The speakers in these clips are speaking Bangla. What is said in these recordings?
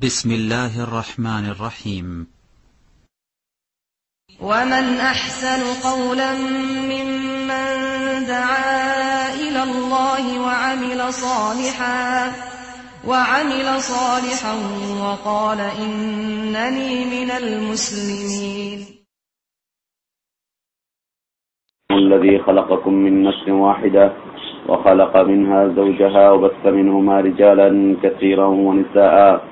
بسم الله الرحمن الرحيم. ومن أحسن قولا ممن دعا إلى الله وعمل صالحا وعمل صالحا وقال إنني من المسلمين. الذي خلقكم من نفس واحدة وخلق منها زوجها وبث منهما رجالا كثيرا ونساء.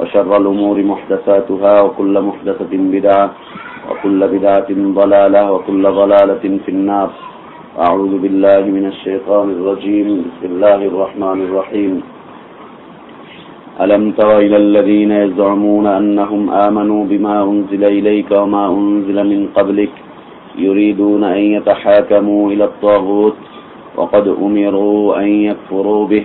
وشر الأمور محدثاتها وكل محدثة بدعة وكل بدعة ضلالة وكل ضلالة في النار. أعوذ بالله من الشيطان الرجيم. بسم الله الرحمن الرحيم. ألم تر إلى الذين يزعمون أنهم آمنوا بما أنزل إليك وما أنزل من قبلك يريدون أن يتحاكموا إلى الطاغوت وقد أمروا أن يكفروا به.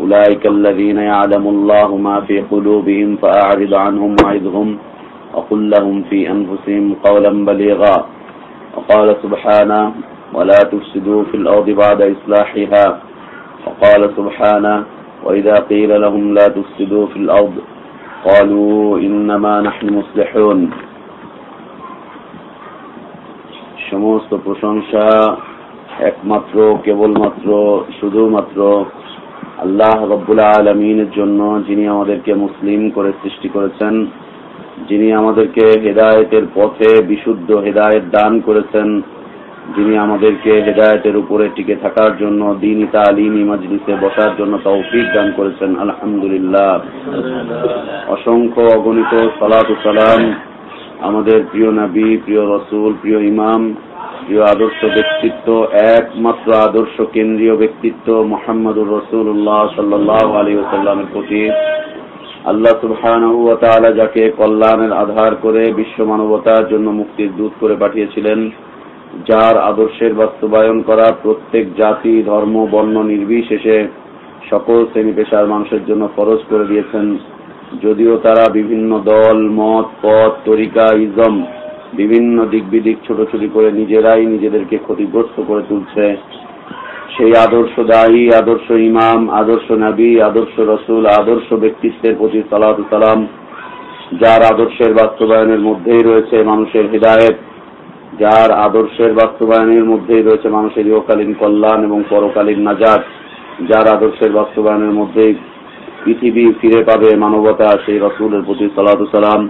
أولئك الذين يعلم الله ما في قلوبهم فأعرض عنهم وعظهم وقل لهم في أنفسهم قولا بليغا وقال سبحانه ولا تفسدوا في الأرض بعد إصلاحها وقال سبحانه وإذا قيل لهم لا تفسدوا في الأرض قالوا إنما نحن مصلحون সমস্ত প্রশংসা একমাত্র কেবলমাত্র শুধুমাত্র আল্লাহ রব্বুল আলমিনের জন্য যিনি আমাদেরকে মুসলিম করে সৃষ্টি করেছেন, যিনি আমাদেরকে হেদায়েতের পথে বিশুদ্ধ হেদায়েত দান করেছেন, যিনি আমাদেরকে হেদায়েতের উপরে টিকে থাকার জন্য দিন তালিমি মজলিসে বসার জন্য তৌফিক দান করেছেন, আলহামদুলিল্লাহ। অসংখ্য অগণিত সালাত সালাম আমাদের প্রিয় নবী, প্রিয় রসুল, প্রিয় ইমাম প্রিয় আদর্শ ব্যক্তিত্ব, একমাত্র আদর্শ কেন্দ্রীয় ব্যক্তিত্ব মোহাম্মদুর রসুল্লাহ সাল্লাহ আলী সাল্লামের প্রতি। আল্লাহ সুবহান যাকে কল্যাণের আধার করে বিশ্ব মানবতার জন্য মুক্তির দূত করে পাঠিয়েছিলেন, যার আদর্শের বাস্তবায়ন করা প্রত্যেক জাতি, ধর্ম, বর্ণ নির্বিশেষে সকল শ্রেণি পেশার মানুষের জন্য ফরজ করে দিয়েছেন। যদিও তারা বিভিন্ন দল, মত, পথ, তরিকা, ইজম বিভিন্ন দিক বিদিক ছোটাছুটি করে নিজেরাই নিজেদেরকে ক্ষতিগ্রস্ত করে তুলছে। সেই আদর্শ দায়ী, আদর্শ ইমাম, আদর্শ নাবী, আদর্শ রসুল, আদর্শ ব্যক্তিত্বের প্রতি সালাত সালাম, যার আদর্শের বাস্তবায়নের মধ্যেই রয়েছে মানুষের হৃদায়ত, যার আদর্শের বাস্তবায়নের মধ্যেই রয়েছে মানুষের ইহকালীন কল্যাণ এবং পরকালীন নাজাদ যার আদর্শের বাস্তবায়নের মধ্যেই পৃথিবী ফিরে পাবে মানবতা সেই রসুলের প্রতি সালাত সালাম।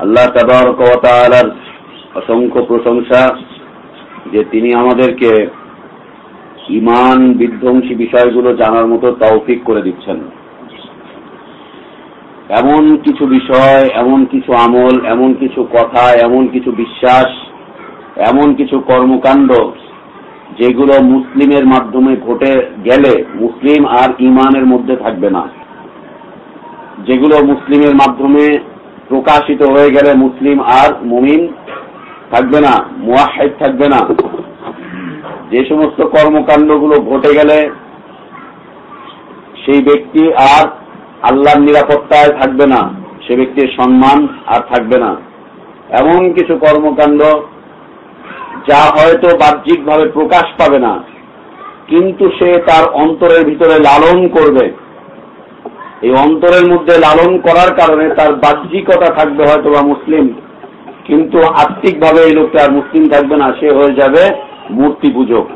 আল্লাহ তাবার অসংখ্য প্রশংসা যে তিনি আমাদেরকে ইমান বিধ্বংসী বিষয়গুলো জানার মতো তৌফিক করে দিচ্ছেন। এমন কিছু বিষয়, এমন কিছু আমল, এমন কিছু কথা, এমন কিছু বিশ্বাস, এমন কিছু কর্মকাণ্ড যেগুলো মুসলিমের মাধ্যমে ঘটে গেলে মুসলিম আর ইমানের মধ্যে থাকবে না। যেগুলো মুসলিমের মাধ্যমে প্রকাশিত হয়ে গেলে মুসলিম আর মুমিন থাকবে না মুয়াহেদ থাকবে না। যে সমস্ত কর্মকাণ্ডগুলো ঘটে গেলে সেই ব্যক্তি আর আল্লাহর নিরাপত্তায় থাকবে না, সে ব্যক্তির সম্মান আর থাকবে না। এমন কিছু কর্মকাণ্ড যা হয়তো বাহ্যিকভাবে প্রকাশ পাবে না, কিন্তু সে তার অন্তরের ভিতরে লালন করবে। এই অন্তরের মধ্যে লালন করার কারণে তার বাহ্যিকতা থাকবে হয়তো বা মুসলিম। কিন্তু আত্মিকভাবে এই লোকটা আর মুসলিম থাকবে না, সে হয়ে যাবে মূর্তি পূজক।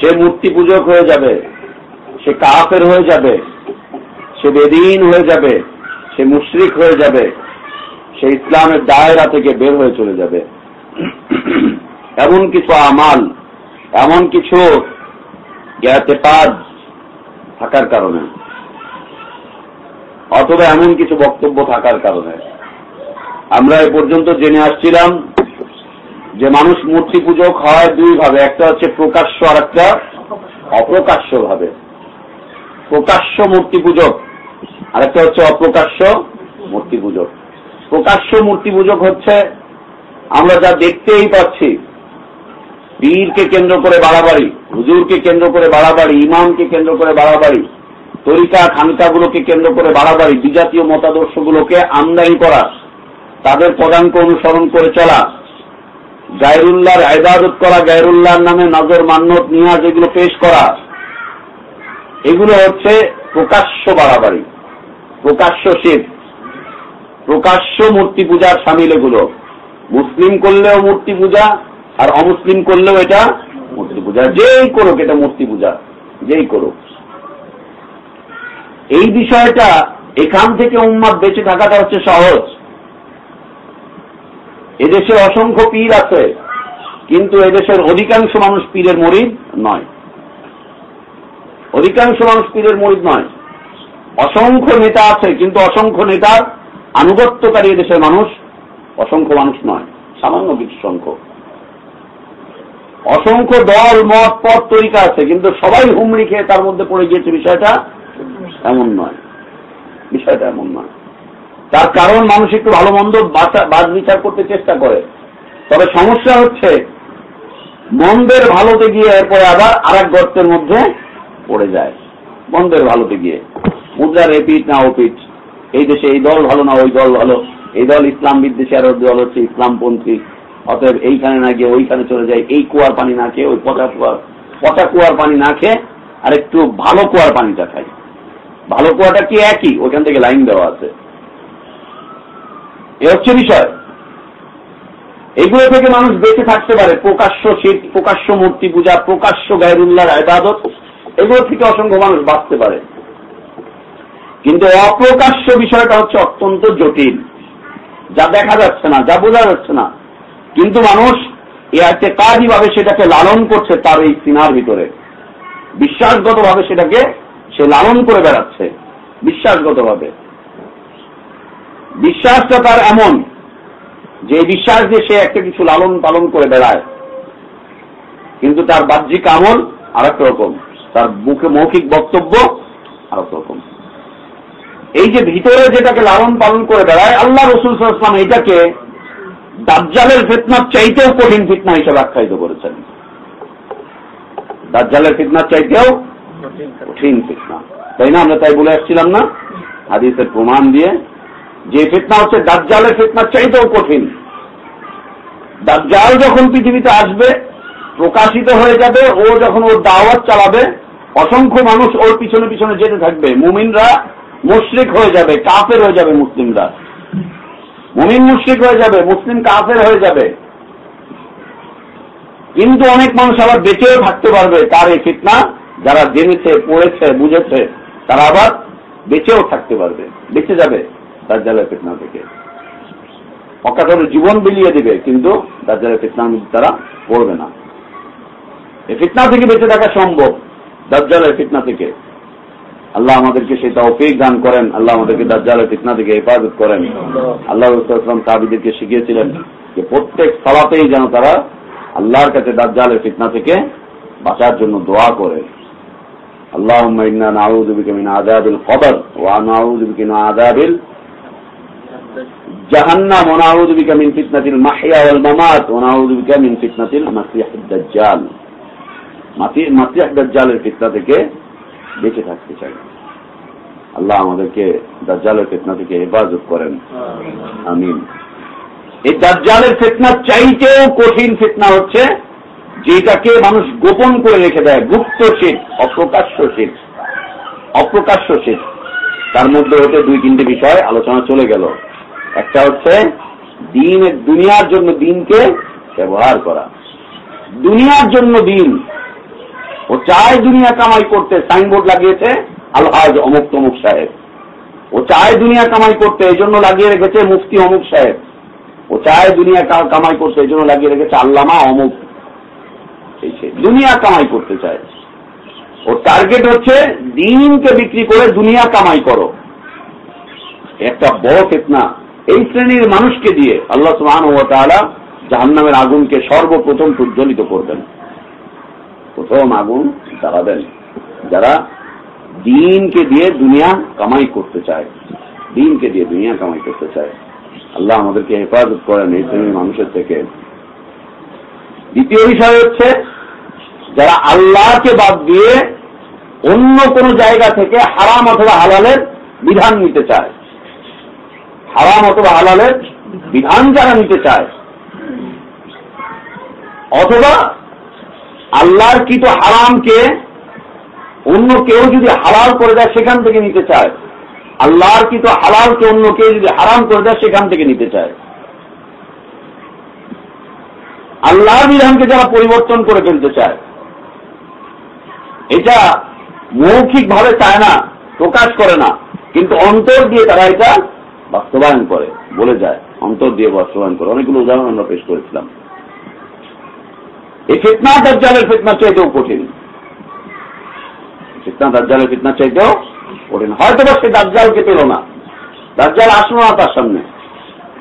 সে মূর্তি পূজক হয়ে যাবে, সে কাফের হয়ে যাবে, সে বেদিন হয়ে যাবে, সে মুশরিক হয়ে যাবে, সে ইসলামের দায়রা থেকে বের হয়ে চলে যাবে। এমন কিছু আমাল, এমন কিছু জ্ঞাতেপাদ থাকার কারণে। অথবা এমন কিছু বক্তব্য থাকার কারণে। আমরা এ পর্যন্ত জেনে আসছিলাম যে মানুষ মূর্তি পূজক হয় দুই ভাবে। একটা হচ্ছে প্রকাশ্য আর একটা অপ্রকাশ্য ভাবে। প্রকাশ্য মূর্তি পূজক আর একটা হচ্ছে অপ্রকাশ্য মূর্তি পূজক প্রকাশ্য মূর্তি পূজক হচ্ছে আমরা যা দেখতেই পাচ্ছি, পীরকে কেন্দ্র করে বাড়াবাড়ি, হুজুরকে কেন্দ্র করে বাড়াবাড়ি, ইমামকে কেন্দ্র করে বাড়াবাড়ি তরিকা খানকাগুলোকে কেন্দ্র করে বাড়াবাড়ি, বিজাতীয় মতাদর্শগুলোকে আমদানি করা, তাদের পদাঙ্ক অনুসরণ করে চলা, গায়রুল্লাহর আইবাদত করা, গায়রুল্লাহর নামে নজর মান্যত নিয়াজ এগুলো পেশ করা, এগুলো হচ্ছে প্রকাশ্য বাড়াবাড়ি, প্রকাশ্য শিব প্রকাশ্য মূর্তি পূজার সামিল এগুলো। মুসলিম করলেও মূর্তি পূজা আর অমুসলিম করলেও এটা মূর্তি পূজা। যেই করুক এটা মূর্তি পূজা, যেই করুক। এই বিষয়টা এখান থেকে উম্মাদ বেঁচে থাকাটা হচ্ছে সহজ। এদেশে অসংখ্য পীর আছে, কিন্তু এদেশের অধিকাংশ মানুষ পীরের মরিদ নয়। অধিকাংশ মানুষ পীরের মরিদ নয়। অসংখ্য নেতা আছে, কিন্তু অসংখ্য নেতার আনুগত্যকারী এদেশের মানুষ অসংখ্য মানুষ নয়, সামান্য কিছু সংখ্যক অসংখ্য দল, মত পথ তরিকা আছে, কিন্তু সবাই হুমড়ি খেয়ে তার মধ্যে পড়ে গিয়েছে বিষয়টা। এমন নয়। বিষয়টা এমন নয়। তার কারণ মানুষ একটু ভালো মন্দ বাদ বিচার করতে চেষ্টা করে। তবে সমস্যা হচ্ছে, মন্দের ভালোতে গিয়ে এরপরে আবার আর এক গর্তের মধ্যে পড়ে যায়। মন্দের ভালোতে গিয়ে। মুদ্রার এপিট না ওপিট এই দেশে এই দল ভালো না ওই দল ভালো। এই দল ইসলাম বিদ্বেষী আর দল হচ্ছে ইসলামপন্থী। অতএব এইখানে না গিয়ে ওইখানে চলে যায়। এই কুয়ার পানি না খেয়ে, ওই পচা কুয়ার পচা কুয়ার পানি না খেয়ে আর একটু ভালো কুয়ার পানিটা খাই ভালো কুয়াটা কি একই? ওখান থেকে লাইন দেওয়া আছে। এ হচ্ছে বিষয়। এগুলো থেকে মানুষ বেঁচে থাকতে পারে। প্রকাশ্য শীত, প্রকাশ্য মূর্তি পূজা, প্রকাশ্য গায়রুল্লাহর আবাদত, এগুলো থেকে অসংখ্য মানুষ বাঁচতে পারে। কিন্তু অপ্রকাশ্য বিষয়টা হচ্ছে অত্যন্ত জটিল। যা দেখা যাচ্ছে না, যা বোঝা যাচ্ছে না। কিন্তু মানুষ এ একটা কাজই ভাবে সেটাকে লালন করছে তার এই সিনার ভিতরে। বিশ্বাসগত ভাবে সেটাকে সে লালন করে বেড়াচ্ছে বিশ্বাসগত ভাবে বিশ্বাসটা তার এমন যে বিশ্বাস দিয়ে সে একটা কিছু লালন পালন করে বেড়ায়। কিন্তু তার বাহ্যিক আমল আর রকম, তার মুখে মৌখিক বক্তব্য আর রকম। এই যে ভিতরে যেটাকে লালন পালন করে বেড়ায়, আল্লাহ রসুল ইসলাম এটাকে দাজ্জালের ফিতনার চাইতেও কঠিন ফিতনা হিসেবে আখ্যায়িত করেছেন। দাজ্জালের ফিতনার চাইতেও কঠিন ফিতনা। তাই না আমরা তাই বলে আসছিলাম না? হাদিসের প্রমাণ দিয়ে যে ফিতনা হচ্ছে দাজ্জালের ফিতনার চাইতেও কঠিন। দাজ্জাল যখন পৃথিবীতে আসবে, প্রকাশিত হয়ে যাবে, ও যখন ওর দাওয়াত চালাবে, অসংখ্য মানুষ ওর পিছনে পিছনে যেতে থাকবে। মুমিনরা মুশরিক হয়ে যাবে, কাফের হয়ে যাবে মুসলিমরা। মুমিন মুশরিক হয়ে যাবে, মুসলিম কাফের হয়ে যাবে। কিন্তু অনেক মানুষ আবার বেঁচেও থাকতে পারবে তার এই ফিতনা। যারা জেনেছে, পড়েছে, বুঝেছে, তারা আবার বেঁচেও থাকতে পারবে। বেঁচে যাবে তার দাজ্জালের ফিতনা থেকে। অকাতরে জীবন বিলিয়ে দিবে, কিন্তু দাজ্জালের ফিতনার মধ্যে তারা পড়বে না। এই ফিতনা থেকে বেঁচে থাকা সম্ভব, দাজ্জালের ফিতনা থেকে। আল্লাহ আমাদেরকে সেই তৌফিক দান করেন। আল্লাহ আমাদেরকে দাজ্জালের ফিতনা থেকে হেফাজত করেন। আল্লাহ রসুলাম সাহাবিদেরকে শিখিয়েছিলেন যে প্রত্যেক সলাতেই যেন তারা আল্লাহর কাছে দাজ্জালের ফিতনা থেকে বাঁচার জন্য দোয়া করে। اللهم إنا نعوذ بك من عذاب القبر ونعوذ بك من عذاب جهنم ونعوذ بك من فتنة المحيا والممات ونعوذ بك من فتنة المسيح الدجال মাসিহ দাজ্জালের ফিতনা থেকে বেঁচে থাকতে চাই আল্লাহ আমাদেরকে দাজ্জালের ফিতনা থেকে হেফাজত করেন আমিন এই দাজ্জালের ফিতনার চাইতেও কঠিন ফিতনা হচ্ছে যেটাকে মানুষ গোপন করে রেখে দেয়, গুপ্ত শীত অপ্রকাশ্য শীত অপ্রকাশ্য শীত তার মধ্যে হতে দুই তিনটে বিষয়, আলোচনা চলে গেল। একটা হচ্ছে দিন দুনিয়ার জন্য দিনকে ব্যবহার করা। দুনিয়ার জন্য দিন। ও চায় দুনিয়া কামাই করতে, সাইনবোর্ড লাগিয়েছে, আলহাজ অমুক তমুক সাহেব। ও চায় দুনিয়া কামাই করতে এই জন্য লাগিয়ে রেখেছে মুফতি অমুক সাহেব। ও চায় দুনিয়া কামাই করতে এই জন্য লাগিয়ে রেখেছে আল্লামা অমুক। দুনিয়া কামাই করতে চায়। ও টার্গেট হচ্ছে দিনকে বিক্রি করে দুনিয়া কামাই করো। একটা বড় ফেতনা। এই শ্রেণির মানুষকে দিয়ে আল্লাহ সুহান ও তাহলে জাহান্নামের আগুনকে সর্বপ্রথম প্রজ্বলিত করবেন। প্রথম আগুন জ্বালাবেন। যারা দিনকে দিয়ে দুনিয়া কামাই করতে চায়, দিনকে দিয়ে দুনিয়া কামাই করতে চায়, আল্লাহ আমাদেরকে হেফাজত করেন এই শ্রেণির মানুষের থেকে। দ্বিতীয় বিষয় হচ্ছে, যারা আল্লাহকে বাদ দিয়ে অন্য কোন জায়গা থেকে হারাম অথবা হালালের বিধান নিতে চায়। হারাম অথবা হালালের বিধান যারা নিতে চায়। অথবা আল্লাহর কৃত হারামকে অন্য কেউ যদি হালাল করে দেয়, সেখান থেকে নিতে চায়। আল্লাহর কৃত হালালকে অন্য কেউ যদি হারাম করে দেয়, সেখান থেকে নিতে চায়। আল্লাহর বিধানকে যারা পরিবর্তন করে ফেলতে চায়, এটা মৌখিকভাবে চায় না, প্রকাশ করে না, কিন্তু অন্তর দিয়ে তারা এটা বাস্তবায়ন করে, বলে যায়। অন্তর দিয়ে বাস্তবায়ন করে। অনেকগুলো উদাহরণ আমরা পেশ করেছিলাম। এই ফিতনা দাজ্জালের ফিতনা চাইতেও কঠিন। ফিতনা দাজ্জালের ফিতনা চাইতেও কঠিন। হয়তো বা সে দাজ্জালকে পেল না। দাজ্জাল আসলো না তার সামনে।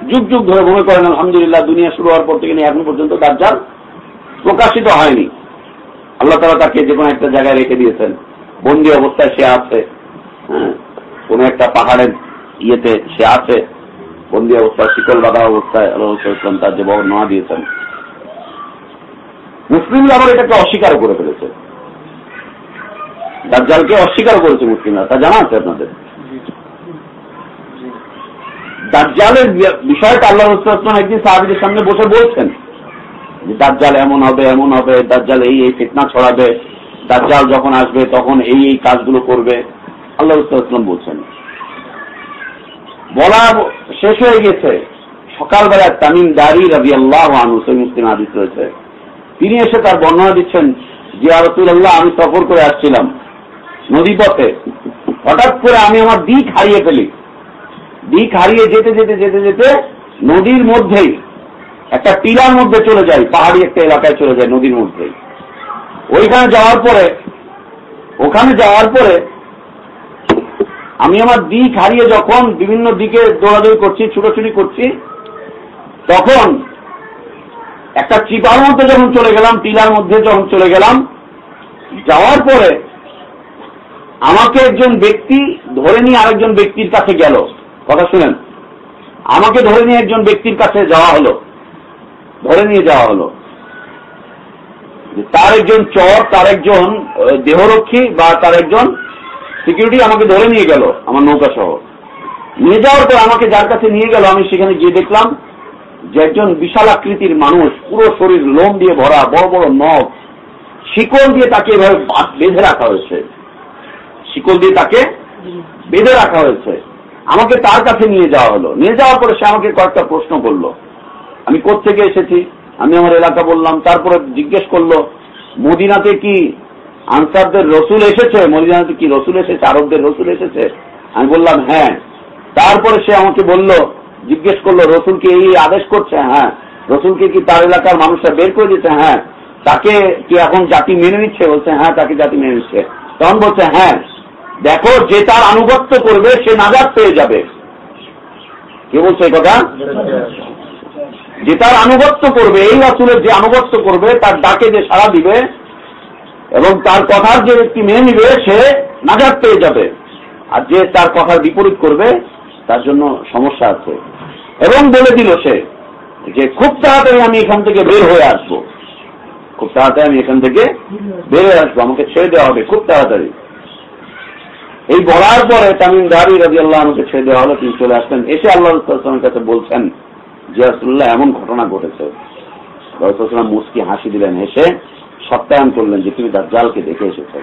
যুগ যুগ ধরে মনে করেন, আলহামদুলিল্লাহ, দুনিয়া শুরু হওয়ার পর থেকে এখন পর্যন্ত দাজ্জাল প্রকাশিত হয়নি। আল্লাহ তালা তাকে যে কোনো একটা জায়গায় রেখে দিয়েছেন। বন্দি অবস্থায় সে আছে। হ্যাঁ কোন একটা পাহাড়ের ইয়েতে সে আছে। বন্দি অবস্থায়, শিকল বাধা অবস্থায় আল্লাহ তার যে বর্ণনা দিয়েছেন। মুসলিমরা আবার এটাকে অস্বীকার করে ফেলেছে। দাজ্জালকে অস্বীকার করেছে মুসলিমরা। তা জানা আছে আপনাদের? দাজ্জালের বিষয়টা আল্লাহ রসুলাম একদিন সাহাবিদের সামনে বসে বলছেন যে দাজ্জাল এমন হবে এমন হবে, দাজ্জাল এই এই ফিতনা ছড়াবে, দাজ্জাল যখন আসবে তখন এই এই কাজগুলো করবে। আল্লাহ রসুলাম বলছেন। বলা শেষ হয়ে গেছে। সকালবেলা তামিম দারি রবি আল্লাহ মুসলিম আদিত রয়েছে। তিনি এসে তার বর্ণনা দিচ্ছেন, যে আরতুল্লাহ আমি সফর করে আসছিলাম নদীপথে। হঠাৎ করে আমি আমার দিক হারিয়ে ফেলি। দিক হারিয়ে যেতে যেতে যেতে যেতে নদীর মধ্যেই, একটা টিলার মধ্যে চলে যাই পাহাড়ি একটা এলাকায় চলে যায় নদীর মধ্যেই। ওইখানে যাওয়ার পরে, ওখানে যাওয়ার পরে আমি আমার দিক হারিয়ে যখন বিভিন্ন দিকে দৌড়াদৌড়ি করছি, ছুটোছুটি করছি, তখন একটা চিপার মধ্যে যখন চলে গেলাম, টিলার মধ্যে যখন চলে গেলাম, যাওয়ার পরে আমাকে একজন ব্যক্তি ধরে নিয়ে আরেকজন ব্যক্তির কাছে গেল। কথা শুনেন। আমাকে ধরে নিয়ে একজন ব্যক্তির কাছে যাওয়া হলো। ধরে নিয়ে যাওয়া হলো। তার একজন চর তার একজন দেহরক্ষী বা তার একজন সিকিউরিটি আমাকে ধরে নিয়ে গেল আমার নৌকা সহ নিয়ে যাওয়ার পর আমাকে যার কাছে নিয়ে গেল আমি সেখানে গিয়ে দেখলাম যে একজন বিশাল আকৃতির মানুষ পুরো শরীর লোম দিয়ে ভরা বড় বড় নখ শিকল দিয়ে তাকে এভাবে বেঁধে রাখা হয়েছে। শিকল দিয়ে তাকে বেঁধে রাখা হয়েছে। আমাকে তার কাছে নিয়ে যাওয়া হলো। নিয়ে যাওয়ার পরে সে আমাকে কয়েকটা প্রশ্ন করল। আমি কোথেকে এসেছি? আমি আমার এলাকা বললাম। তারপরে জিজ্ঞেস করল, মদিনাতে কি আনসারদের রসুল এসেছে? মদিনাতে কি রসুল এসেছে? আরবদের রসুল এসেছে? আমি বললাম হ্যাঁ। তারপরে সে আমাকে বলল, জিজ্ঞেস করল রসুলকে এই আদেশ করছে? হ্যাঁ। রসুলকে কি তার এলাকার মানুষরা বের করে দিচ্ছে হ্যাঁ। তাকে কি এখন জাতি মেনে নিচ্ছে? বলছে হ্যাঁ তাকে জাতি মেনে নিচ্ছে। তখন বলছে হ্যাঁ। দেখো, যে তার আনুগত্য করবে, সে নাজাদ পেয়ে যাবে। কে বলছে কথা? যে তার আনুগত্য করবে, এই রাসুলের যে আনুগত্য করবে, তার ডাকে যে সাড়া দিবে, এবং তার কথার যে ব্যক্তি মেনে নিবে, সে নাজাদ পেয়ে যাবে। আর যে তার কথার বিপরীত করবে, তার জন্য সমস্যা আছে। এবং বলে দিল সে যে, খুব তাড়াতাড়ি আমি এখান থেকে বের হয়ে আসব। খুব তাড়াতাড়ি আমি এখান থেকে বের হয়ে আসব। আমাকে ছেড়ে দেওয়া হবে, খুব তাড়াতাড়ি। এই বলার পরে তামিম দারি রাজি আল্লাহ আমাকে ছেড়ে দেওয়া হলো, তিনি চলে আসলেন। এসে আল্লাহ কাছে বলছেন জিয়াসুল্লাহ এমন ঘটনা ঘটেছে। রসুলাম মুস্কি হাসি দিলেন, হেসে সত্যায়ন করলেন যে, তুমি দাজ্জালকে দেখে এসেছে।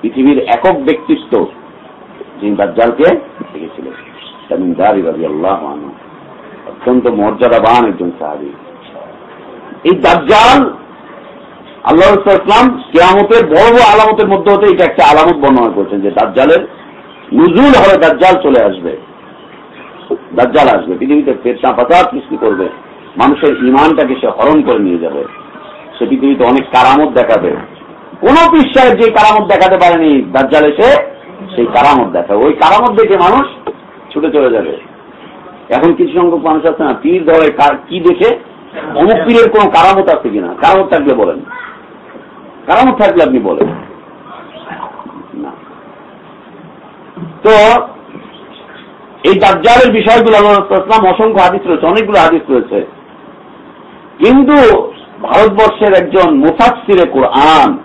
পৃথিবীর একক ব্যক্তিত্ব যিনি দাজ্জালকে দেখেছিলেন তামিন দারি রাজি আল্লাহ অত্যন্ত মর্যাদাবান একজন সাহাবি। এই দাজ্জাল আল্লাহ ইসলাম কেয়ামতের বড় বড় আলামতের মধ্যে হতে এটা একটা আলামত বর্ণনা করছেন যে দাজ্জালের নুজুল হবে দাজ্জাল চলে আসবে। দাজ্জাল আসবে, পৃথিবীতে ফেরনা পাতার সৃষ্টি করবে। মানুষের ইমানটাকে সে হরণ করে নিয়ে যাবে। সে পৃথিবীতে অনেক কারামত দেখাবে। কোন বিশ্বাসের যে কারামত দেখাতে পারেনি, দাজ্জাল এসে সেই কারামত দেখাবে। ওই কারামত দেখে মানুষ ছুটে চলে যাবে। এখন কিছু সংখ্যক মানুষ আছে না, পীর ধরে কি দেখে? অমুক পীরের কোন কারামত আছে কিনা? কারামত থাকলে বলেন। কারামত থাকলে আপনি বলেন। তো, এই দাজ্জালের বিষয়গুলো আল্লাহাম অসংখ্য হাদিস রয়েছে, অনেকগুলো হাদিস রয়েছে। কিন্তু ভারতবর্ষের একজন মুফাসিরে কোরআন,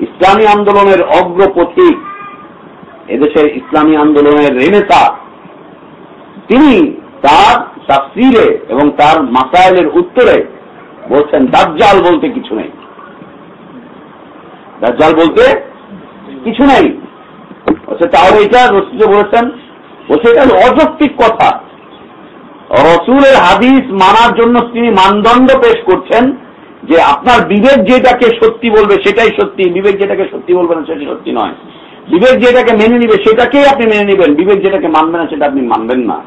ইসলামী আন্দোলনের অগ্রপথিক এদেশের ইসলামী আন্দোলনের রেনেতা তিনি তার তাফসিরে এবং তার মাসাইলের উত্তরে বলছেন, দাজ্জাল বলতে কিছু নেই। দাজ্জাল বলতে কিছু নেই। তাহলে এটা রসিদ বলেছেন, বলছে এটা অযৌক্তিক কথা। রসুলের হাদিস মানার জন্য তিনি মানদণ্ড পেশ করছেন যে আপনার বিবেক যেটাকে সত্যি বলবে সেটাই সত্যি, বিবেক যেটাকে সত্যি বলবে না সেটা সত্যি নয়। বিবেক যেটাকে মেনে নিবে সেটাকেই আপনি মেনে নেবেন, বিবেক যেটাকে মানবে না সেটা আপনি মানবেন না।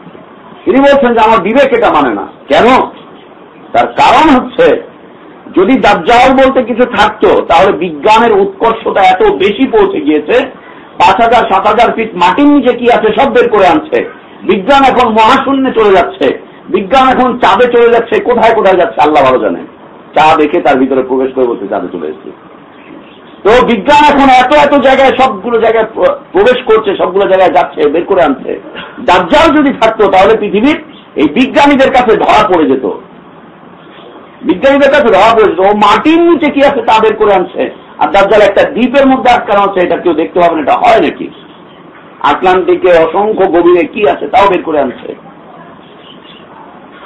তিনি বলছেন যে আমার বিবেক এটা মানে না। কেন? তার কারণ হচ্ছে যদি দাজ্জাল বলতে কিছু থাকতো, তাহলে বিজ্ঞানের উৎকর্ষতা এত বেশি পৌঁছে গিয়েছে, পাঁচ হাজার, সাত হাজার ফিট মাটির নিচে কি আছে সব বের করে আনছে। বিজ্ঞান এখন মহাশূন্যে চলে যাচ্ছে। বিজ্ঞান এখন চাঁদে চলে যাচ্ছে। কোথায় কোথায় যাচ্ছে, আল্লাহ ভালো জানে চা দেখে তার ভিতরে প্রবেশ করে বলছে, চাঁদে চলে এসছে। তো বিজ্ঞান এখন এত এত জায়গায়, সবগুলো জায়গায় প্রবেশ করছে, সবগুলো জায়গায় যাচ্ছে, বের করে আনছে। দাজ্জাল যদি থাকতো, তাহলে পৃথিবীর এই বিজ্ঞানীদের কাছে ধরা পড়ে যেত। বিজ্ঞানীদের কাছে ধরা পড়ে যেত ও মাটির নিচে কি আছে তা বের করে আনছে। আর দাজ্জাল একটা দ্বীপের মধ্যে আটকানো আছে, এটা কেউ দেখতে পাবেন এটা হয় নাকি? আটলান্টিকে অসংখ্য গভীরে কি আছে তাও বের করে আনছে।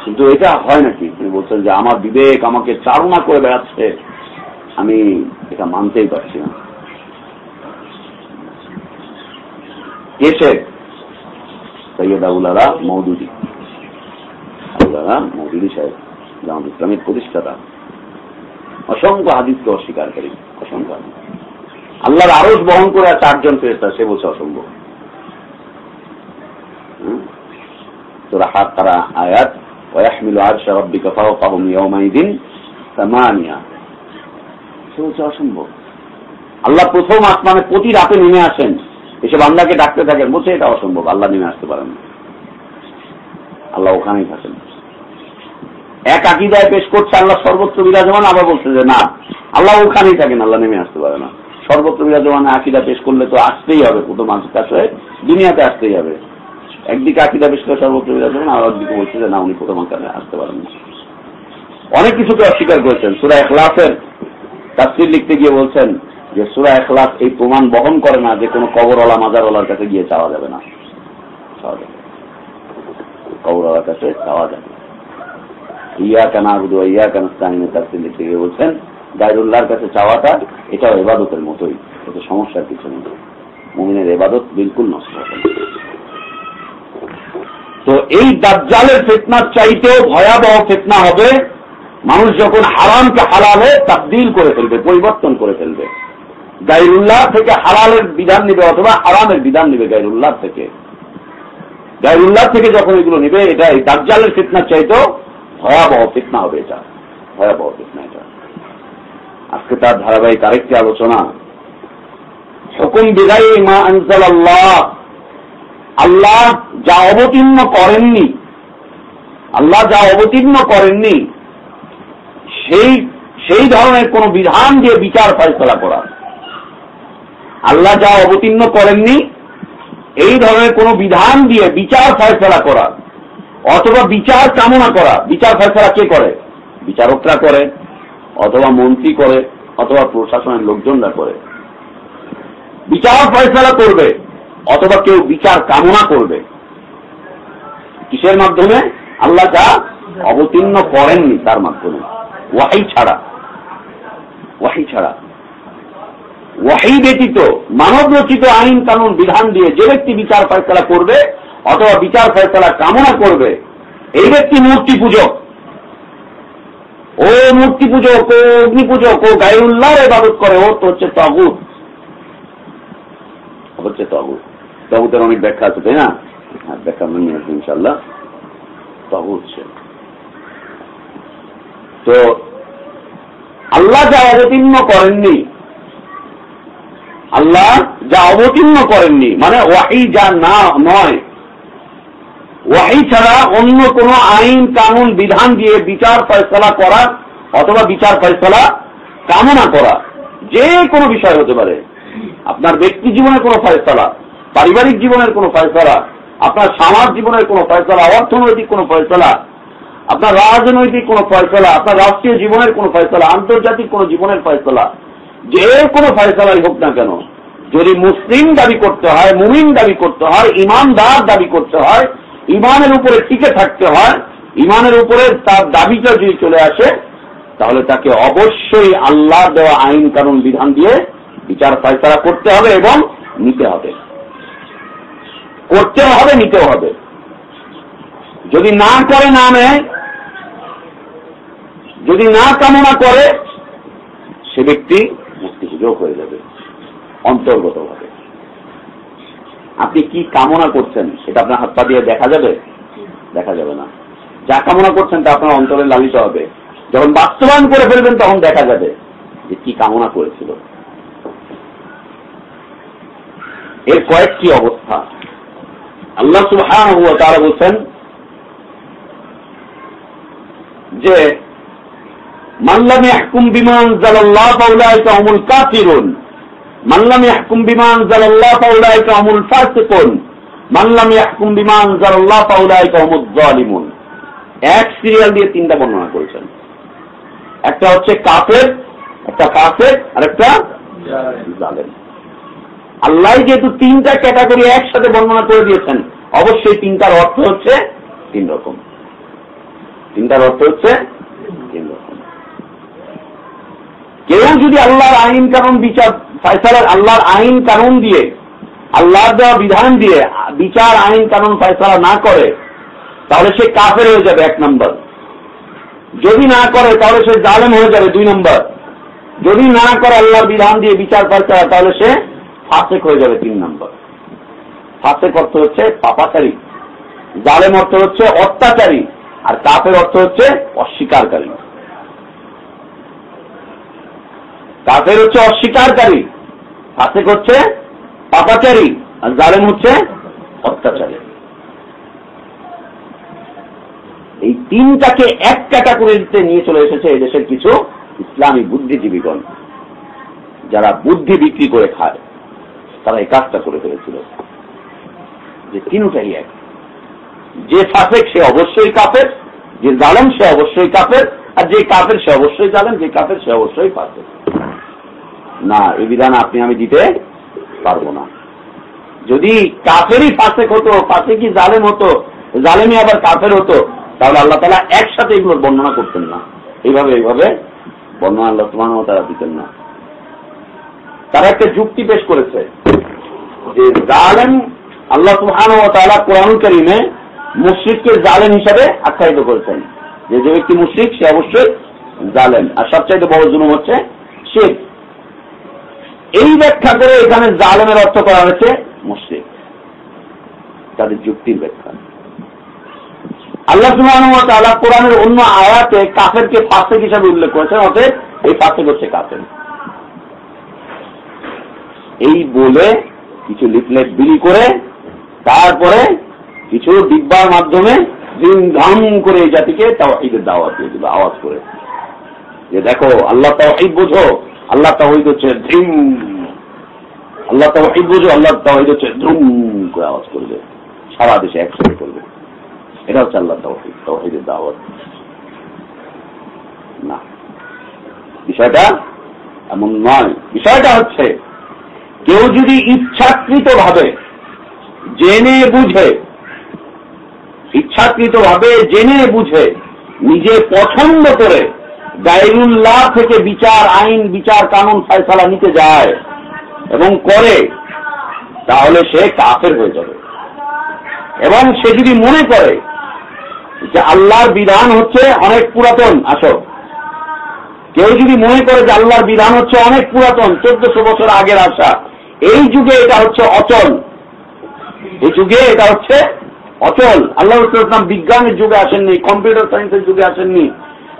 কিন্তু এটা হয় নাকি? তিনি বলছেন যে আমার বিবেক আমাকে চারণা করে বেড়াচ্ছে। আমি এটা মানতেই পারছি না। কেসে সৈয়দ আউলারা মৌদুদি। আউলারা মৌদুদি সাহেব। জামাত ইসলামের প্রতিষ্ঠাতা। অসংখ্য আদিত্য অস্বীকার করি অসংখ্য আল্লাহর আরজ বহন করে চারজন ফেরেস্তা সে বলছে অসম্ভব। তোরা হাত তারা আয়াত আর পাহ সে অসম্ভব। আল্লাহ প্রথম আসমানে প্রতি রাতে নেমে আসেন। এসব আল্লাহকে ডাকতে থাকেন, বলছে এটা অসম্ভব, আল্লাহ নেমে আসতে পারেন আল্লাহ ওখানেই থাকেন। এক আকিদায় পেশ করছে আল্লাহ সর্বত্র বিরাজমান, আবার বলছে যে না, আল্লাহ ওখানেই থাকেন, আল্লাহ নেমে আসতে পারে না। সর্বত্র বিরাজমান আকিদা পেশ করলে তো আসতেই হবে, প্রথম মানুষের কাছে দুনিয়াতে আসতেই হবে। একদিকে আকিদা পেশ করে সর্বত্র বিরাজমান আর একদিকে বলছে যে না, উনি প্রথম আকারে আসতে পারেন না। অনেক কিছুকে অস্বীকার করেছেন। সুরা এখলাফের তাফসির লিখতে গিয়ে বলছেন যে সুরা এখলাস এই প্রমাণ বহন করে না যে কোনো কবরওয়ালা মাজারওয়ালার কাছে গিয়ে চাওয়া যাবে না। চাওয়া কবরওয়ালার কাছে চাওয়া যাবে ইয়া ইয়া গাইরুল্লাহর কাছে চাওয়াটা এটাও এবাদতের মতোই, এতে সমস্যার কিছু নেই। মুমিনের এবাদত বিলকুল নষ্ট তো এই দাজ্জালের ফেতনার চাইতেও ভয়াবহ ফেতনা হবে, মানুষ যখন হারামকে হালালে তাবদিল করে ফেলবে, পরিবর্তন করে ফেলবে। গাইরুল্লাহ থেকে হালালের বিধান নিবে অথবা হারামের বিধান নিবে গাইরুল্লাহ থেকে। গাইরুল্লাহ থেকে যখন এগুলো নিবে এটা এই দাজ্জালের ফিতনার চাইতেও ভয়াবহ ফিতনা হবে এটা। ভয়াবহ ফিতনা এটা। আজকে তার ধারাবাহিক আরেকটি আলোচনা। হুকুম বিদায়ী মা আনসাল আল্লাহ আল্লাহ যা অবতীর্ণ করেননি, আল্লাহ যা অবতীর্ণ করেননি, সেই সেই ধরনের কোন বিধান দিয়ে বিচার ফয়সলা করা। আল্লাহ যা অবতীর্ণ করেননি, এই ধরনের কোন বিধান দিয়ে বিচার ফয়সলা করা। অথবা বিচার কামনা করা। বিচার ফয়সলা কে করে? বিচারকরা করে, অথবা মন্ত্রী করে, অথবা প্রশাসনের লোকজনরা করে। বিচার ফয়সলা করবে, অথবা কেউ বিচার কামনা করবে। কিসের মাধ্যমে? আল্লাহ যা অবতীর্ণ করেননি তার মাধ্যমে। ওয়াহি ছাড়া। ওয়াহি ছাড়া। ওয়াহি ব্যতীত মানব রচিত আইন কানুন বিধান দিয়ে যে ব্যক্তি বিচার ফয়সলা করবে অথবা বিচার ফয়সলা কামনা করবে, এই ব্যক্তি মূর্তি পূজক। ও মূর্তি পূজক, ও অগ্নি পূজক, ও গায়ুল্লাহ এবাদত করে, ও তো হচ্ছে তগুত। হচ্ছে তগুত। তগুতের অনেক ব্যাখ্যা আছে, তাই না? হ্যাঁ ব্যাখ্যা মনে আছে ইনশাল্লাহ তগুত সে। তো আল্লাহ যা অবতীর্ণ করেননি, আল্লাহ যা অবতীর্ণ করেননি মানে ওয়াহি যা না, নয় ওয়াহি ছাড়া অন্য কোন আইন, কানুন, বিধান দিয়ে বিচার ফয়সলা করা অথবা বিচার ফয়সলা কামনা করা যে কোনো বিষয় হতে পারে। আপনার ব্যক্তি জীবনের কোনো ফয়সলা, পারিবারিক জীবনের কোনো ফয়সলা, আপনার সমাজ জীবনের কোনো ফয়সলা, অর্থনৈতিক কোনো ফয়সলা, আপনার রাজনৈতিক কোনো ফয়সলা, আপনার রাষ্ট্রীয় জীবনের কোনো ফয়সলা, আন্তর্জাতিক কোনো জীবনের ফয়সলা, যে কোনো ফয়সলাই হোক না কেন, যদি মুসলিম দাবি করতে হয়, মুমিন দাবি করতে হয়, ইমানদার দাবি করতে হয় ইমানের উপরে টিকে থাকতে হয়, ইমানের উপরে তার দাবিটা যদি চলে আসে, তাহলে তাকে অবশ্যই আল্লাহ দেওয়া আইন কানুন বিধান দিয়ে বিচার ফয়সলা করতে হবে এবং নিতে হবে। করতেও হবে, নিতেও হবে। যদি না করে না নেয় যদি না কামনা করে, সে ব্যক্তি মুক্তি সুযোগ হয়ে যাবে অন্তর্গত ভাবে আপনি কি কামনা করছেন? সেটা আপনার হাত পা দিয়ে দেখা যাবে? দেখা যাবে না। যা কামনা করছেন তা আপনার অন্তরে লালিত হবে। যখন বাস্তবায়ন করে ফেলবেন, তখন দেখা যাবে যে কি কামনা করেছিল। এর কয়েকটি অবস্থা। আল্লাহ সুবহান তারা বলছেন যে মাল্লাম ইয়াহকুম বিমান জালাল্লাহ কাফিরুন। মাল্লাম ইয়াহকুম বিমান জালাল্লাহ ফাউলাইকা হুমুল ফাসিকুন। মাল্লাম ইয়াহকুম বিমান জালাল্লাহ ফাউলাইকা হুমুজ জালিমুন এক সিরিয়াল দিয়ে তিনটা বর্ণনা করেছেন। একটা হচ্ছে কাফের, একটা আর একটা আল্লাহ যেহেতু তিনটা ক্যাটাগরি একসাথে বর্ণনা করে দিয়েছেন, অবশ্যই তিনটার অর্থ হচ্ছে তিন রকম। তিনটার অর্থ হচ্ছে তিন রকম। কেউ যদি আল্লাহর আইন কানুন বিচার ফয়সালার আল্লাহর আইন কানুন দিয়ে, আল্লাহর দেওয়া বিধান দিয়ে বিচার আইন কানুন ফয়সালা না করে, তাহলে সে কাফের হয়ে যাবে এক নম্বর। যদি না করে, তাহলে সে জালেম হয়ে যাবে দুই নম্বর। যদি না করে আল্লাহর বিধান দিয়ে বিচার ফয়সালা, তাহলে সে ফাঁসেক হয়ে যাবে তিন নম্বর। ফাঁসেক অর্থ হচ্ছে পাপাচারী। জালেম অর্থ হচ্ছে অত্যাচারী, আর কাপের অর্থ হচ্ছে অস্বীকারী। কাফের হচ্ছে অস্বীকারী। ফাঁসেক হচ্ছে পাপাচারী আর জালেম হচ্ছে অত্যাচারী। এই তিনটাকে এক ক্যাটাগরিতে নিয়ে চলে এসেছে এদেশের কিছু ইসলামী বুদ্ধিজীবীগণ। যারা বুদ্ধি বিক্রি করে খায়, তারা এই কাজটা করে ফেলেছিল। যে তিনটাই এক। যে ফাঁসেক সে অবশ্যই কাপের যে জালেম সে অবশ্যই কাপের আর যে কাপের সে অবশ্যই জালেম, যে কাপের সে অবশ্যই ফাঁসেক। না, এই বিধান আপনি আমি দিতে পারব না। যদি কাফেরই ফাঁসেক হতো ফাঁসে কি জালেম হতো, জালেমই আবার কাফের হতো, তাহলে আল্লাহ তালা একসাথে এগুলোর বর্ণনা করতেন না। এইভাবে এইভাবে বর্ণনা আল্লাহ সুমান তারা দিতেন না। তারা একটা যুক্তি পেশ করেছে যে জালেম আল্লাহ সুহান ও তালা কোরআন করিমে মুশ্রিককে জালেম হিসাবে আখ্যায়িত করেছেন। যে যে ব্যক্তি মুশ্রিক, সে অবশ্যই জালেম। আর সবচাইতে বড় জুলুম হচ্ছে শেখ এই ব্যাখ্যা করে এখানে জালেমের অর্থ করা হয়েছে মুশ্রিক। তাদের যুক্তির ব্যাখ্যা। আল্লাহ তালা কোরআনের অন্য আয়াতে কাফেরকে ফাঁসেক হিসাবে উল্লেখ করেছেন, অতএব এই ফাঁসেক হচ্ছে কাফের। এই বলে কিছু লিফলেট বিলি করে, তারপরে কিছু ডিব্বার মাধ্যমে ধাম করে এই জাতিকে তাওহিদের দাওয়াত দিয়ে দিল, আওয়াজ করে। যে দেখো, আল্লাহ তাওহিদ বোঝো আল্লাহ তাওহিদ হচ্ছে ধিম আল্লাহ তাওহিদ বোঝো, আল্লাহ তাওহিদ হচ্ছে ধুম করে আওয়াজ করবে। সারা দেশে একসাথে করবে। এটা হচ্ছে আল্লাহ তাওহিদ, তাওহিদের দাওয়াত। না। বিষয়টা এমন নয়। বিষয়টা হচ্ছে, কেউ যদি ইচ্ছাকৃত ভাবে জেনে বুঝে ইচ্ছাকৃত ভাবে জেনে বুঝে নিজে পছন্দ করে গাইরুল্লাহ থেকে বিচার আইন, বিচার কানুন ফায়সালা নিতে যায় এবং করে, তাহলে সে কাফের হয়ে যাবে। এবং সে যদি মনে করে যে আল্লাহর বিধান হচ্ছে অনেক পুরাতন আসো কেউ যদি মনে করে যে আল্লাহর বিধান হচ্ছে অনেক পুরাতন, চোদ্দশো বছর আগের আসা এই যুগে এটা হচ্ছে অচল। এই যুগে এটা হচ্ছে অচল। আল্লাহ ইসলাম বিজ্ঞানের যুগে আসেননি, কম্পিউটার সায়েন্সের যুগে আসেননি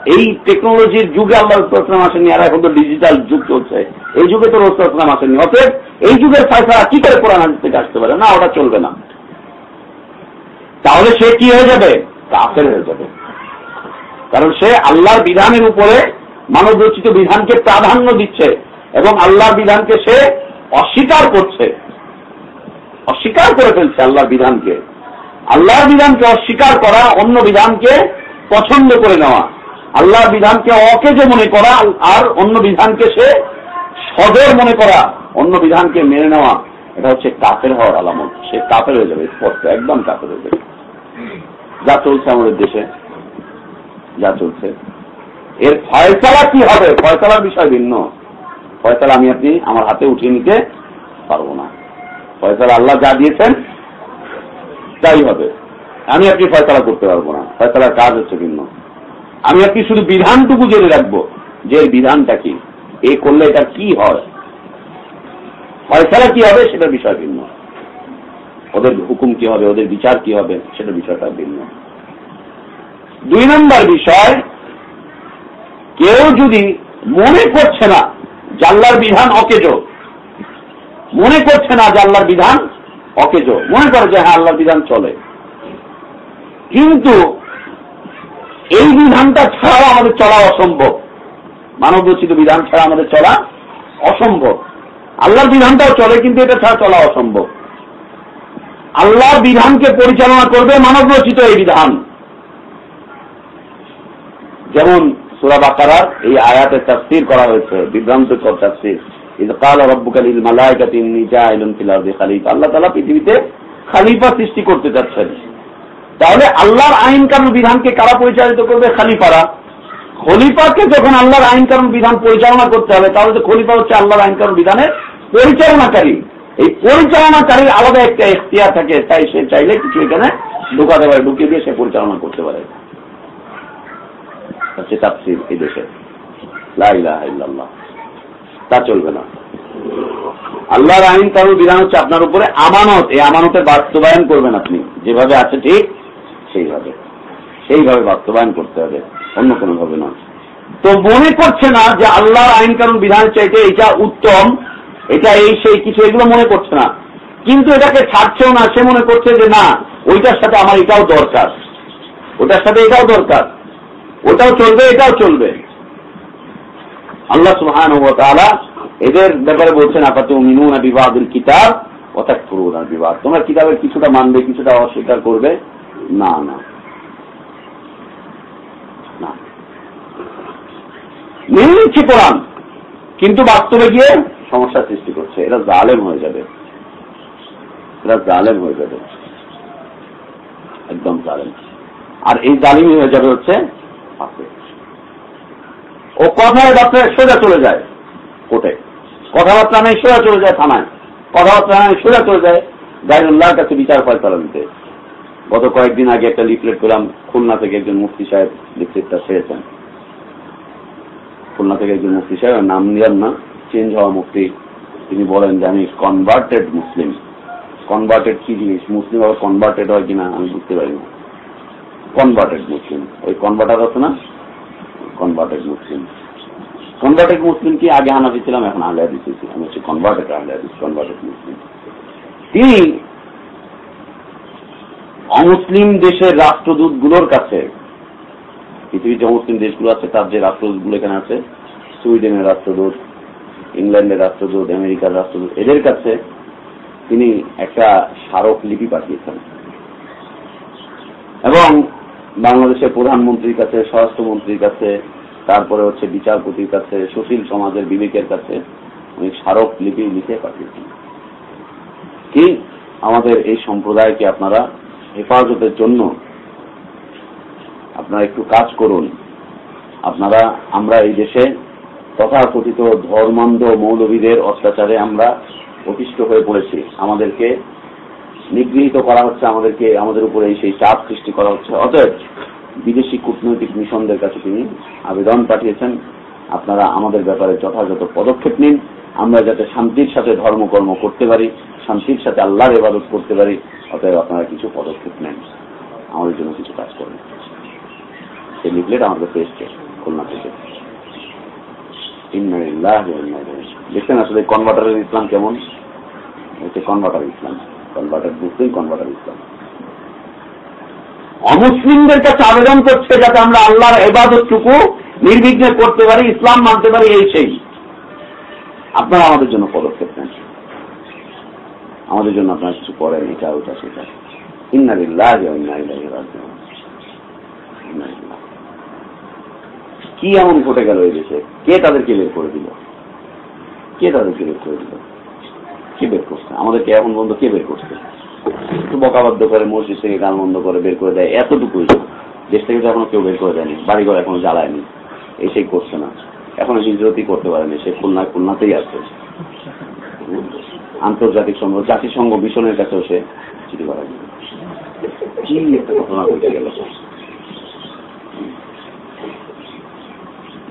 এই টেকনোলজির যুগে আল্লাহ ইসলাম আসেননি আর এখন তো ডিজিটাল যুগ চলছে। এই যুগে তো রসুলাম আসেননি অতএব এই যুগের ফায়সলা কি করে কোরআন হাদিস থেকে আসতে পারে? না, ওটা চলবে না। তাহলে সে কি হয়ে যাবে? কাফের হয়ে যাবে। কারণ সে আল্লাহর বিধানের উপরে মানব রচিত বিধানকে প্রাধান্য দিচ্ছে এবং আল্লাহর বিধানকে সে অস্বীকার করছে। অস্বীকার করে ফেলছে আল্লাহর বিধানকে। আল্লাহর বিধানকে অস্বীকার করা, অন্য বিধানকে পছন্দ করে নেওয়া। আল্লাহর বিধানকে অকেজ মনে করা আর অন্য বিধানকে সে সদর মনে করা, অন্য বিধানকে মেনে নেওয়া, এটা হচ্ছে কাপের হওয়ার আলামত। সে কাপের হয়ে যাবে, স্পষ্ট, একদম কাপের হয়ে যাবে। যা চলছে আমাদের দেশে, যা চলছে। এর ফয়সালা কি হবে? ফয়সালার বিষয় ভিন্ন। ফয়সালা আমি আপনি আমার হাতে উঠিয়ে নিতে পারব না। ফয়সালা আল্লাহ যা দিয়েছেন, তাই হবে। আমি আপনি ফয়সালা করতে পারব না। ফয়সালার কাজ হচ্ছে ভিন্ন। আমি আপনি শুধু বিধানটুকু জেনে রাখব যে বিধানটা কি? এ করলে এটা কি হয়? ফয়সালা কি হবে সেটা বিষয় ভিন্ন। ওদের হুকুম কি হবে, ওদের বিচার কি হবে সেটা বিষয়টা ভিন্ন। দুই নম্বর বিষয়, কেউ যদি মনে করছে না জাল্লার বিধান অকেজ, মনে করছে না জাল্লার বিধান অকেজ, মনে করে যে হ্যাঁ আল্লাহর বিধান চলে। কিন্তু এই বিধানটা ছাড়াও আমাদের চলা অসম্ভব। মানব রচিত বিধান ছাড়া আমাদের চলা অসম্ভব। আল্লাহর বিধানটাও চলে, কিন্তু এটা ছাড়া চলা অসম্ভব। আল্লাহর বিধানকে পরিচালনা করবে মানব রচিত এই বিধান। যেমন সুরা বাকারার এই আয়াতের তাফসির করা হয়েছে বিভ্রান্তকর তাফসির। আল্লাহ তালা পৃথিবীতে খালিফা সৃষ্টি করতে চাচ্ছেন তাহলে আল্লাহর আইন কানুন বিধানকে কারা পরিচালিত করবে? খালিফারা। খলিফাকে যখন আল্লাহর আইন কানুন বিধান পরিচালনা করতে হবে, তাহলে তো খলিফা হচ্ছে আল্লাহর আইন কানুন বিধানের পরিচালনাকারী। এই পরিচালনাকারীর আলাদা একটা এখতিয়ার থাকে, তাই সে চাইলে কিছু এখানে ঢুকাতে পারে, ঢুকিয়ে দিয়ে সে পরিচালনা করতে পারে। এই দেশে। তা চলবে না। আল্লাহর আইন কারুর বিধান হচ্ছে আপনার উপরে আমানত। এই আমানতের বাস্তবায়ন করবেন আপনি। যেভাবে আছে ঠিক সেইভাবে সেইভাবে বাস্তবায়ন করতে হবে, অন্য কোনো ভাবে নয়। তো মনে করছে না যে আল্লাহর আইন কানুন বিধান চাইতে এটা উত্তম, এটা এই, সেই কিছু, এগুলো মনে করছে না। কিন্তু এটাকে ছাড়ছেও না, সে মনে করছে যে না, ওইটার সাথে আমার এটাও দরকার। ওটার সাথে এটাও দরকার। ওটাও চলবে, এটাও চলবে। আল্লাহ সুহান এদের ব্যাপারে বলছেন আপাতত মিনুন বিবাদুল কিতাব অর্থাৎ ফুরুন বিবাদ। তোমরা কিতাবের কিছুটা মানবে, কিছুটা অস্বীকার করবে। না না। মেনে নিচ্ছে কোরআন, কিন্তু বাস্তবে গিয়ে সমস্যা সৃষ্টি করছে। এরা জালেম হয়ে যাবে। এরা জালেম হয়ে যাবে। একদম জালেম। আর এই জালিমি হয়ে যাবে হচ্ছে ও কথায় বার্তায় সোজা চলে যায় কোর্টে। কথাবার্তা নেই, সোজা চলে যায় থানায়। কথাবার্তা নেই, সোজা চলে যায় গাইনুল্লাহর কাছে বিচার ফয়সলা দিতে গত কয়েকদিন আগে একটা লিফলেট পেলাম, খুলনা থেকে একজন মুফতি সাহেব লিফলেটটা ছেড়েছেন খুলনা থেকে একজন মুফতি সাহেব নাম নিলাম না চেঞ্জ হওয়া মুফতি, তিনি বলেন যে আমি কনভার্টেড মুসলিম। কনভার্টেড কি জিনিস? মুসলিম আবার কনভার্টেড হয় কিনা আমি বুঝতে পারি না। Converted Muslim. ওই কনভার্টার আছে না? কনভার্টেড মুসলিম। কনভার্টেড মুসলিম কি? আগে হানাফি দিচ্ছিলাম এখন আহলে হাদিস আমি হচ্ছে কনভার্টেড আহলে হাদিস কনভার্টেড মুসলিম। তিনি অমুসলিম দেশের রাষ্ট্রদূতগুলোর কাছে, পৃথিবীর যে অমুসলিম দেশগুলো আছে, তার যে রাষ্ট্রদূতগুলো এখানে আছে, সুইডেনের রাষ্ট্রদূত, ইংল্যান্ডের রাষ্ট্রদূত, আমেরিকার রাষ্ট্রদূত, এদের কাছে তিনি একটা স্মারক লিপি পাঠিয়েছেন। এবং বাংলাদেশের প্রধানমন্ত্রীর কাছে, স্বরাষ্ট্রমন্ত্রীর কাছে, তারপরে হচ্ছে বিচারপতির কাছে, সুশীল সমাজের বিবেকের কাছে উনি স্মারক লিপি লিখে পাঠিয়েছেন। কি? আমাদের এই সম্প্রদায়কে আপনারা হেফাজতের জন্য আপনারা একটু কাজ করুন। আপনারা, আমরা এই দেশে তথাকথিত ধর্মান্ধ মৌলবীদের অত্যাচারে আমরা অতিষ্ঠ হয়ে পড়েছি। আমাদেরকে নিগৃহীত করা হচ্ছে, আমাদেরকে, আমাদের উপরে সেই চাপ সৃষ্টি করা হচ্ছে। অতএব বিদেশি কূটনৈতিক মিশনদের কাছে তিনি আবেদন পাঠিয়েছেন। আপনারা আমাদের ব্যাপারে যথাযথ পদক্ষেপ নিন। আমরা যাতে শান্তির সাথে ধর্মকর্ম করতে পারি, শান্তির সাথে আল্লাহর ইবাদত করতে পারি, অতএব আপনারা কিছু পদক্ষেপ নেন। আমাদের জন্য কিছু কাজ করেন। সেই লিফলেট কাছে এসছে, খুলনা থেকে। দেখছেন আসলে কনভার্টারের ইসলাম কেমন? হচ্ছে কনভার্টার ইসলাম। কনভার্টার মুসলিম কনভার্টার ইসলাম। অমুসলিমদের কাছে আবেদন করছে যাতে আমরা আল্লাহর এবাদতটুকু নির্বিঘ্নে করতে পারি, ইসলাম মানতে পারি, এই সেই। আপনারা আমাদের জন্য পদক্ষেপ নেন। আমাদের জন্য আপনারা কিছু করেন, এটা, ওটা, সেটা। কি এমন ঘটে গেল এই দেশে? কে তাদেরকে বের করে দিল? কে তাদেরকে বের করে দিল? কে বের করছে? আমাদেরকে এখন বন্ধ কে বের করছে? একটু বকাবাদ্য করে, মসজিদ থেকে গান বন্ধ করে, বের করে দেয়, এতটুকুই। দেশ থেকে তো এখনও কেউ বের করে দেয়নি, বাড়িঘর এখনও জ্বালায়নি। এসেই করছে না। এখনও হিজরতি করতে পারেনি, সে খুলনা, খুলনাতেই আছে। আন্তর্জাতিক সংঘ জাতিসংঘ মিশনের কাছেও সে চিঠি করা কি একটা ঘটনা ঘটে গেল।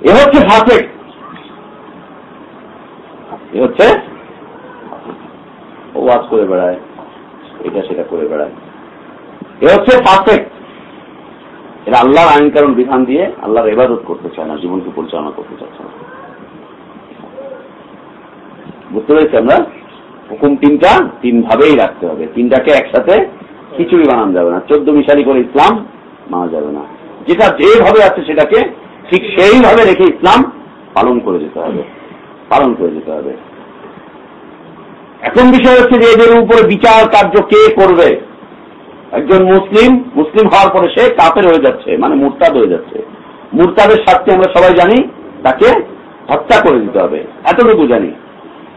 এ হচ্ছে ফাসেক। এ হচ্ছে ওয়াজ করে বেড়ায়, এটা সেটা করে বেড়ায়। এ হচ্ছে ফাসেক। এরা আল্লাহর আইন কারণ বিধান দিয়ে আল্লাহর এবাদত করতে চায় না, জীবনকে পরিচালনা করতে চাচ্ছে না। বুঝতে পেরেছি আমরা? হুকুম তিনটা, তিন ভাবেই রাখতে হবে। তিনটাকে একসাথে খিচুড়ি বানানো যাবে না। চোদ্দ মিশালি করে ইসলাম মানা যাবে না। যেটা যেভাবে আছে সেটাকে ঠিক সেইভাবে রেখে ইসলাম পালন করে যেতে হবে। পালন করে যেতে হবে। এখন বিষয় হচ্ছে যে এদের উপরে বিচার কার্য কে করবে? একজন মুসলিম মুসলিম হওয়ার পরে সে কাপের হয়ে যাচ্ছে মানে মুরতাদ হয়ে যাচ্ছে। মুরতাদের স্বার্থে আমরা সবাই জানি, তাকে হত্যা করে দিতে হবে। এতটুকু জানি।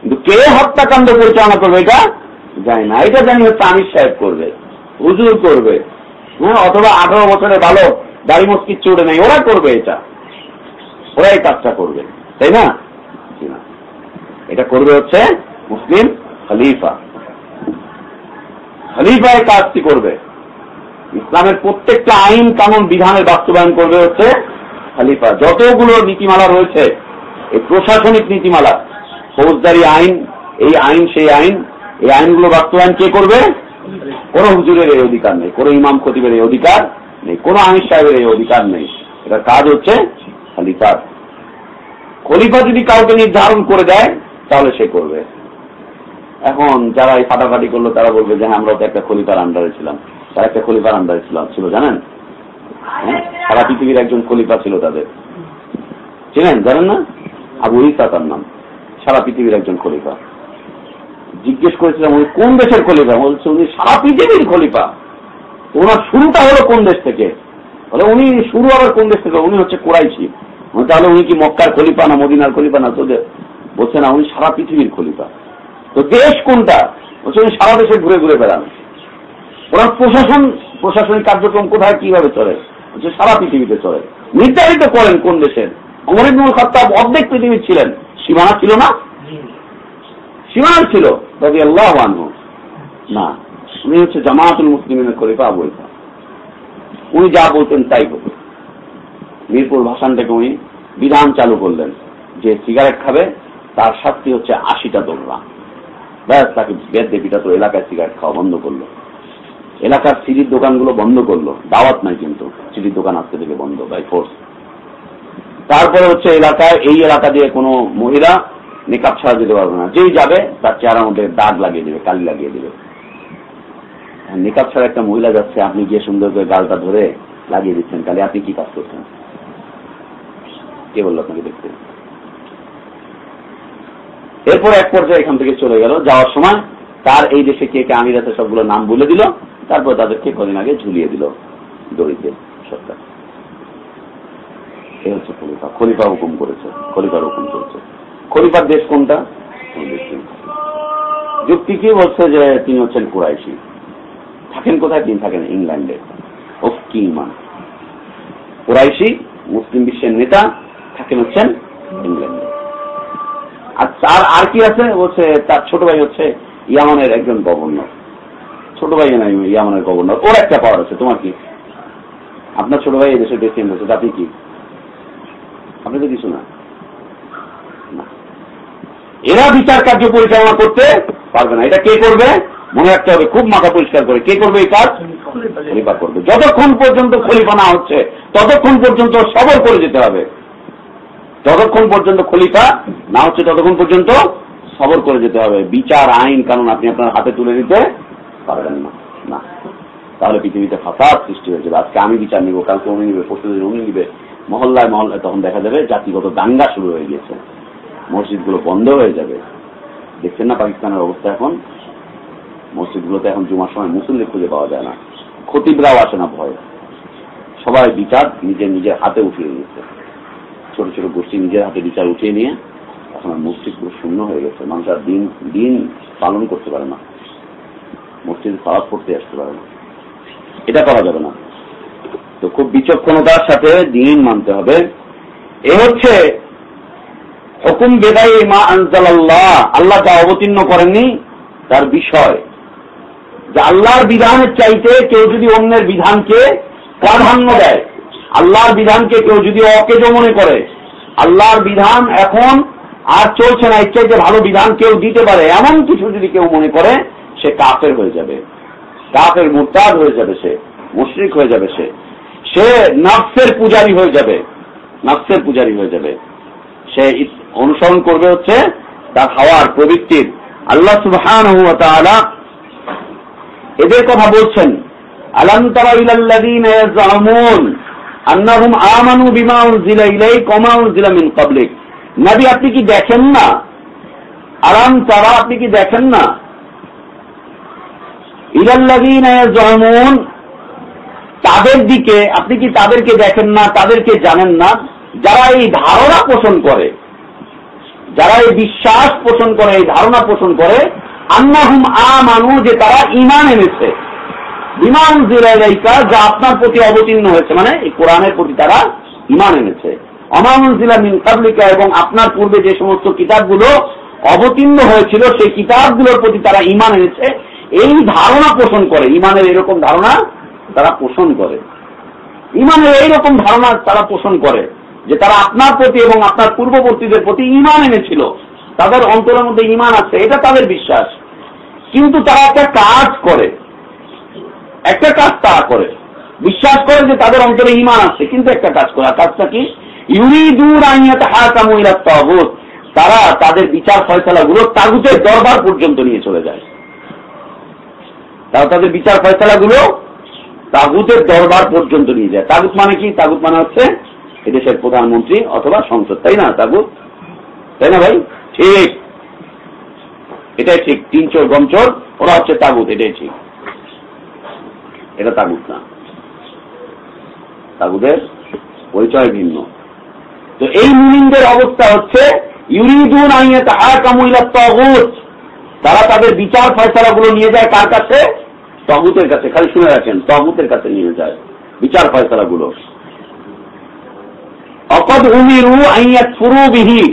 কিন্তু কে হত্যাকাণ্ড পরিচালনা করবে এটা? জানি না। এটা জানি হচ্ছে আমির সাহেব করবে, হুজুর করবে হ্যাঁ অথবা আঠারো বছরের ভালো দাড়ি মস্কির চড়ে নেই ওরা করবে এটা। ওরাই কাজটা করবে, তাই না। এটা করবে হচ্ছে মুসলিম খলিফা। খলিফা এই কাজটি করবে। ইসলামের প্রত্যেকটা আইন কানুন বিধানের বাস্তবায়ন করবে হচ্ছে খালিফা। যতগুলো নীতিমালা রয়েছে, এই প্রশাসনিক নীতিমালা, ফৌজদারি আইন, এই আইন, সেই আইন, এই আইনগুলো বাস্তবায়ন কে করবে? কোন হুজুরের এই অধিকার নেই, কোন ইমাম খতিবের এই অধিকার নেই, কোন আমির সাহেবের এই অধিকার নেই। এটা কাজ হচ্ছে খালিফার খলিফা যদি কাউকে নির্ধারণ করে দেয়, তাহলে সে করবে। এখন যারা এই ফাটাফাটি করল, তারা বলবে যে হ্যাঁ আমরা তো একটা খলিফার আন্ডারে ছিলাম। তারা একটা খলিফার আন্ডারে ছিলাম ছিল, জানেন? হ্যাঁ? সারা পৃথিবীর একজন খলিফা ছিল তাদের। ছিলেন জানেন না? আবু ইসা তার নাম। সারা পৃথিবীর একজন খলিফা। জিজ্ঞেস করেছিলাম, উনি কোন দেশের খলিফা? বলছে, উনি সারা পৃথিবীর খলিফা। ওনার শুরুটা হলো কোন দেশ থেকে? বলে, উনি শুরু আবার কোন দেশ থেকে? উনি হচ্ছে কোরাইশি। তাহলে উনি কি মক্কার খলিফা না মদিনার খলিফা না? তোদের বলছে, না, উনি সারা পৃথিবীর খলিফা। তো দেশ কোনটা? বলছে, উনি সারা দেশে ঘুরে ঘুরে বেড়ান। ওনার প্রশাসন, প্রশাসনিক কার্যক্রম কোথায়, কীভাবে চলে? বলছে সারা পৃথিবীতে চলে। নির্ধারিত করেন কোন দেশের। অমর ইবনুল খাত্তাব অর্ধেক পৃথিবীর ছিলেন। সীমানা ছিল না? সীমানা ছিল তবে আল্লাহ না, উনি হচ্ছে জামায়াতুল মুসলিমের খলিফা আবু ইসা উনি যা বলতেন তাই বলতেন। মিরপুর ভাষণ থেকে উনি বিধান চালু করলেন যে সিগারেট খাবে, তার শাস্তি হচ্ছে আশিটা দোলরা ব্যাস, তাকে বেদ দেবীটা তো এলাকায় সিগারেট খাওয়া বন্ধ করল। এলাকার সিঁড়ির দোকানগুলো বন্ধ করল। দাওয়াত নাই কিন্তু, সিঁড়ির দোকান আসতে থেকে বন্ধ বাই ফোর্স তারপরে হচ্ছে এলাকায়, এই এলাকা দিয়ে কোনো মহিলা মেকআপ ছাড়া যেতে পারবে না। যেই যাবে, তার চেহারার মধ্যে দাগ লাগিয়ে দেবে, কালি লাগিয়ে দেবে। মেকআপ ছাড়া একটা মহিলা যাচ্ছে, আপনি গিয়ে সুন্দর করে গালটা ধরে লাগিয়ে দিচ্ছেন, তাহলে আপনি কি কাজ করছেন? কে বলল আপনাকে দেখতে? এরপর এক পর্যায়ে এখান থেকে চলে গেল, যাওয়ার সময়, তার এই দেশে কে কে আমির আছে সবগুলো নাম বলে দিল। তারপর তাদেরকে কদিন আগে ঝুলিয়ে দিল দড়িতে সরকার। এ হচ্ছে খলিফা। খলিফা হুকুম করেছে, খলিফার হুকুম চলছে। খলিফার দেশ কোনটা? যুক্তি কি বলছে যে তিনি হচ্ছেন কুরাইশি? থাকেন কোথায়? তিনি থাকেন ইংল্যান্ডে। কি কুরাইশি, মুসলিম বিশ্বের নেতা, থাকেন হচ্ছেন ইংল্যান্ডে। আর তার আর কি আছে? বলছে, তার ছোট ভাই হচ্ছে ইয়ামানের একজন গভর্নর। ছোট ভাই ইয়ামানের গভর্নর। ওর একটা পাওয়ার আছে, তোমার কি? আপনার ছোট ভাই এদেশের প্রেসিডেন্ট হচ্ছে আপনি কি? আপনি তো কিছু না। এরা বিচার কার্য পরিচালনা করতে পারবে না। এটা কে করবে? মনে রাখতে হবে, খুব মাথা পরিষ্কার করে। কে করবে এই কাজ? খলিফা করবে। যতক্ষণ পর্যন্ত খলিফা না হচ্ছে, ততক্ষণ পর্যন্ত সবর করে যেতে হবে। যতক্ষণ পর্যন্ত খলিফা না হচ্ছে, ততক্ষণ পর্যন্ত সবর করে যেতে হবে। বিচার, আইন কারণ আপনি আপনার হাতে তুলে দিতে পারবেন না। না। তাহলে পৃথিবীতে ফাসাদ সৃষ্টি হয়ে যাবে আজকে আমি বিচার নিব, কালকে উনি নিবে, পরশু দিন উনি নিবে। মহল্লায় মহল্লায় তখন দেখা যাবে জাতিগত দাঙ্গা শুরু হয়ে গেছে মসজিদগুলো বন্ধ হয়ে যাবে। দেখছেন না পাকিস্তানের অবস্থা এখন? মসজিদগুলোতে এখন জুমার সময় মুসল্লি খুঁজে পাওয়া যায় না। খতিবরাও আসে না ভয়। সবাই বিচার নিজের নিজের হাতে উঠিয়ে নিয়েছে ছোট ছোট গোষ্ঠী নিজের হাতে বিচার উঠিয়ে নিয়ে এখন মসজিদ পুরো শূন্য হয়ে গেছে। মানুষ আর দিন দিন পালন করতে পারে না। মসজিদে সালাদ পড়তে আসতে পারে না। এটা করা যাবে না। তো খুব বিচক্ষণতার সাথে দিন মানতে হবে। এ হচ্ছে হুকুম বেদাই মা আনজালাল্লাহ, আল্লাহ যা অবতীর্ণ করেননি, তার বিষয়। যে আল্লাহর বিধানের চাইতে কেউ যদি অন্যের বিধানকে প্রাধান্য দেয়, আল্লাহর বিধানকে কেউ যদি অকেজ মনে করে, আল্লাহর বিধান এখন আর চলছে না, এর চাইতে ভালো বিধান কেউ দিতে পারে, এমন কিছু যদি কেউ মনে করে সে কাফের হয়ে যাবে। কাফের মুরতাদ হয়ে যাবে সে, মুশরিক হয়ে যাবে সে। সে নাফসের পূজারি হয়ে যাবে, নাফসের পূজারি হয়ে যাবে। সে অনুসরণ করবে হচ্ছে তার হাওয়ার প্রবৃত্তির। আল্লাহ সুবহান এদের কথা বলছেন, আলম আপনি কি দেখেন না? আরাম তারা, আপনি কি দেখেন না? ইলাল্লাযীনা তাদের দিকে, আপনি কি তাদেরকে দেখেন না, তাদেরকে জানেন না? যারা এই ধারণা পোষণ করে, যারা এই বিশ্বাস পোষণ করে, এই ধারণা পোষণ করে, আন্নাহুম আমানু, যে তারা ইমান এনেছে। বিমান জিলাইকা যা আপনার প্রতি অবতীর্ণ হয়েছে মানে এই কোরআনের প্রতি তারা ইমান এনেছে। অমানুল জিলা মিন এবং আপনার পূর্বে যে সমস্ত কিতাবগুলো অবতীর্ণ হয়েছিল, সেই কিতাবগুলোর প্রতি তারা ইমান এনেছে। এই ধারণা পোষণ করে, ইমানের এরকম ধারণা তারা পোষণ করে। ইমানের এইরকম ধারণা তারা পোষণ করে যে তারা আপনার প্রতি এবং আপনার পূর্ববর্তীদের প্রতি ইমান এনেছিল। তাদের অন্তরের মধ্যে ইমান আছে, এটা তাদের বিশ্বাস। কিন্তু তারা একটা কাজ করে। একটা কাজ তারা করে। বিশ্বাস করে যে তাদের অন্তরে ইমান আছে, কিন্তু একটা কাজ করে। আর কাজটা কি? ইউরিদুর আইয়াত হাকামুইলা তাগুত। তারা তাদের বিচার ফয়সালাগুলো তাগুতের দরবার পর্যন্ত নিয়ে চলে যায়। তারা তাদের বিচার ফয়সালাগুলো তাগুতের দরবার পর্যন্ত নিয়ে যায়। তাগুত মানে কি? তাগুত মানে হচ্ছে এদেশের প্রধানমন্ত্রী অথবা সংসদ। তাই না, তাগুত? তাই না ভাই? ঠিক। এটাই ঠিক। তিন চোর গমচোর ওরা হচ্ছে তাগুত, এটাই ঠিক। এটা তাগুত না। তাগুদের পরিচয় ভিন্ন। তো এই মুমিনদের অবস্থা হচ্ছে, ইউরিদুন আইয়ে তাহাকামুইলা তাগুত। তারা তাদের বিচার ফয়সালাগুলো নিয়ে যায় কার কাছে? তগুতের কাছে, খালি শুনে রাখেন, তগুতের কাছে নিয়ে যায়। বিচার ফয়সালাগুলো অকদ উমিরু আইয়াত ফুরুবিহি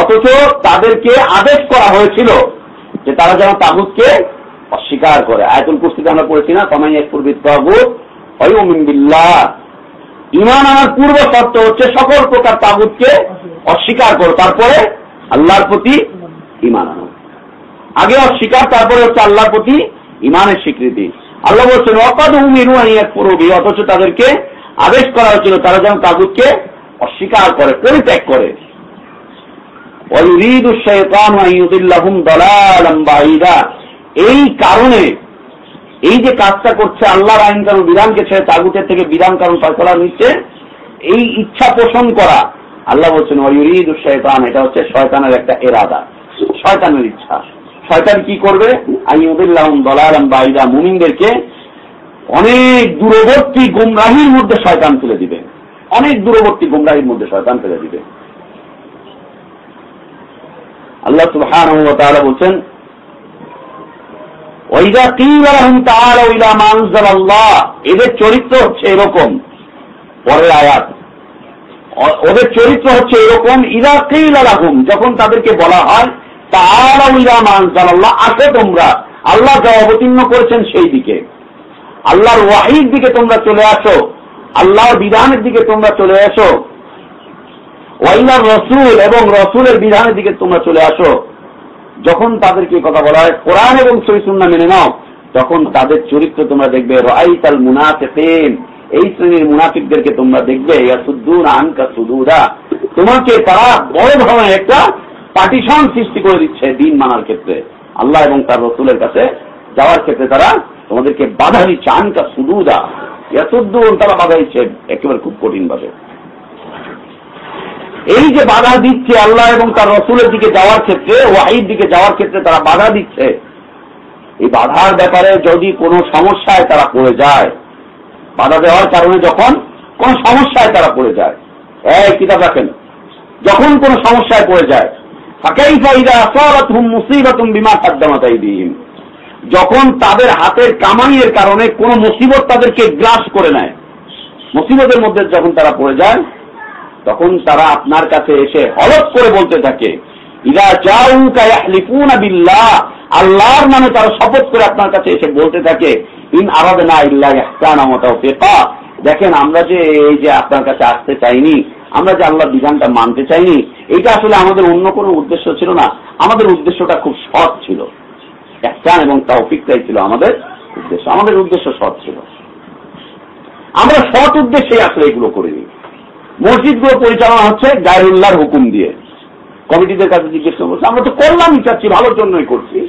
অথচ তাদেরকে আদেশ করা হয়েছিল যে তারা যেন তাগুতকে অস্বীকার করে। আয়তুল কুস্তিতে আমরা পড়েছি না, কমাই এক পূর্বিত তাগুত বিল্লাহ। ইমান আমার পূর্ব শর্ত হচ্ছে সকল প্রকার তাগুতকে অস্বীকার করো। তারপরে আল্লাহর প্রতি ইমান আনো। আগে অস্বীকার, তারপরে হচ্ছে আল্লাহর প্রতি ইমানের স্বীকৃতি। আল্লাহ বলছেন অকাদ উমিরু অথচ তাদেরকে আদেশ করা হয়েছিল তারা যেন তাগুদকে অস্বীকার করে, পরিত্যাগ করে। এই কারণে, এই যে কাজটা করছে আল্লাহর আইন কারণ বিধানকে ছেড়ে তাগুতের থেকে বিধান কারণ ফয়সলা নিচ্ছে, এই ইচ্ছা পোষণ করা, আল্লাহ বলছেন, ওয়ুরিদ শয়তান এটা হচ্ছে শয়তানের একটা এরাদা, শয়তানের ইচ্ছা। শয়তান কি করবে? বাইদা মুমিনদেরকে অনেক দূরবর্তী গুমরাহির মধ্যে শয়তান ফেলে দিবে। অনেক দূরবর্তী গুমরাহির মধ্যে শয়তান ফেলে দিবে। আল্লাহ বলছেন এদের চরিত্র হচ্ছে এরকম। পরের আয়াত ওদের চরিত্র হচ্ছে এরকম আলাহুম যখন তাদেরকে বলা হয় আল্লাহ আসো তোমরা। আল্লাহ যা অবতীর্ণ করেছেন সেই দিকে। আল্লাহর ওয়াহির দিকে তোমরা চলে আসো। আল্লাহর বিধানের দিকে তোমরা চলে আসো। ওয়াইলার রসুল, এবং রসুলের বিধানের দিকে তোমরা চলে আসো। যখন তাদেরকে কথা বলা হয়, কোরআন এবং সহিসুন্না মেনে নাও, তখন তাদের চরিত্র তোমরা দেখবে রাইতাল মুনাফিকিন। এই শ্রেণির মুনাফিকদেরকে তোমরা দেখবে তোমাকে তারা বড় ধরনের একটা পার্টিশন সৃষ্টি করে দিচ্ছে দিন মানার ক্ষেত্রে। আল্লাহ এবং তার রসুলের কাছে যাওয়ার ক্ষেত্রে তারা তোমাদেরকে বাধা দিচ্ছে, আনকা সুদুদা। ইয়াসুদ্দুন তারা বাধা দিচ্ছে, একেবারে খুব কঠিন ভাবে। এই যে বাধা দিচ্ছে আল্লাহ এবং তার রসুলের দিকে যাওয়ার ক্ষেত্রে ওয়াহিদ দিকে যাওয়ার ক্ষেত্রে তারা বাধা দিচ্ছে, এই বাধার ব্যাপারে যদি কোনো সমস্যায় তারা পড়ে যায়, বাধা দেওয়ার কারণে যখন কোন সমস্যায় তারা পড়ে যায়, এই কিতাব রাখেন, যখন কোন সমস্যায় পড়ে যায় যখন তাদের হাতের কামাইয়ের কারণে কোন মুসিবত তাদেরকে গ্রাস করে নেয়, মুসিবতের মধ্যে যখন তারা পড়ে যায়, তখন তারা আপনার কাছে এসে হলফ করে বলতে থাকে জাউকা ইয়াহলিফুনা বিল্লাহ। আল্লাহর নামে তারা শপথ করে আপনার কাছে এসে বলতে থাকে, ইন আরাদনা ইল্লা ইহসানা ওয়া তাওফিকা। দেখেন আমরা যে এই যে আপনার কাছে আসতে চাইনি আমরা যে আল্লাহর বিধানটা মানতে চাইনি এটা আসলে আমাদের অন্য কোনো উদ্দেশ্য ছিল না। আমাদের উদ্দেশ্যটা খুব সৎ ছিল। ইহসান এবং তাওফিকটাই ছিল আমাদের উদ্দেশ্য। আমাদের উদ্দেশ্য সৎ ছিল। আমরা সৎ উদ্দেশ্যে আসলে এগুলো করিনি। মসজিদগুলো পরিচালনা হচ্ছে গায়রুল্লাহর হুকুম দিয়ে। কমিটিদের কাছে জিজ্ঞেস করে বলছে, আমরা তো কল্যাণই চাচ্ছি ভালোর জন্যই করছি।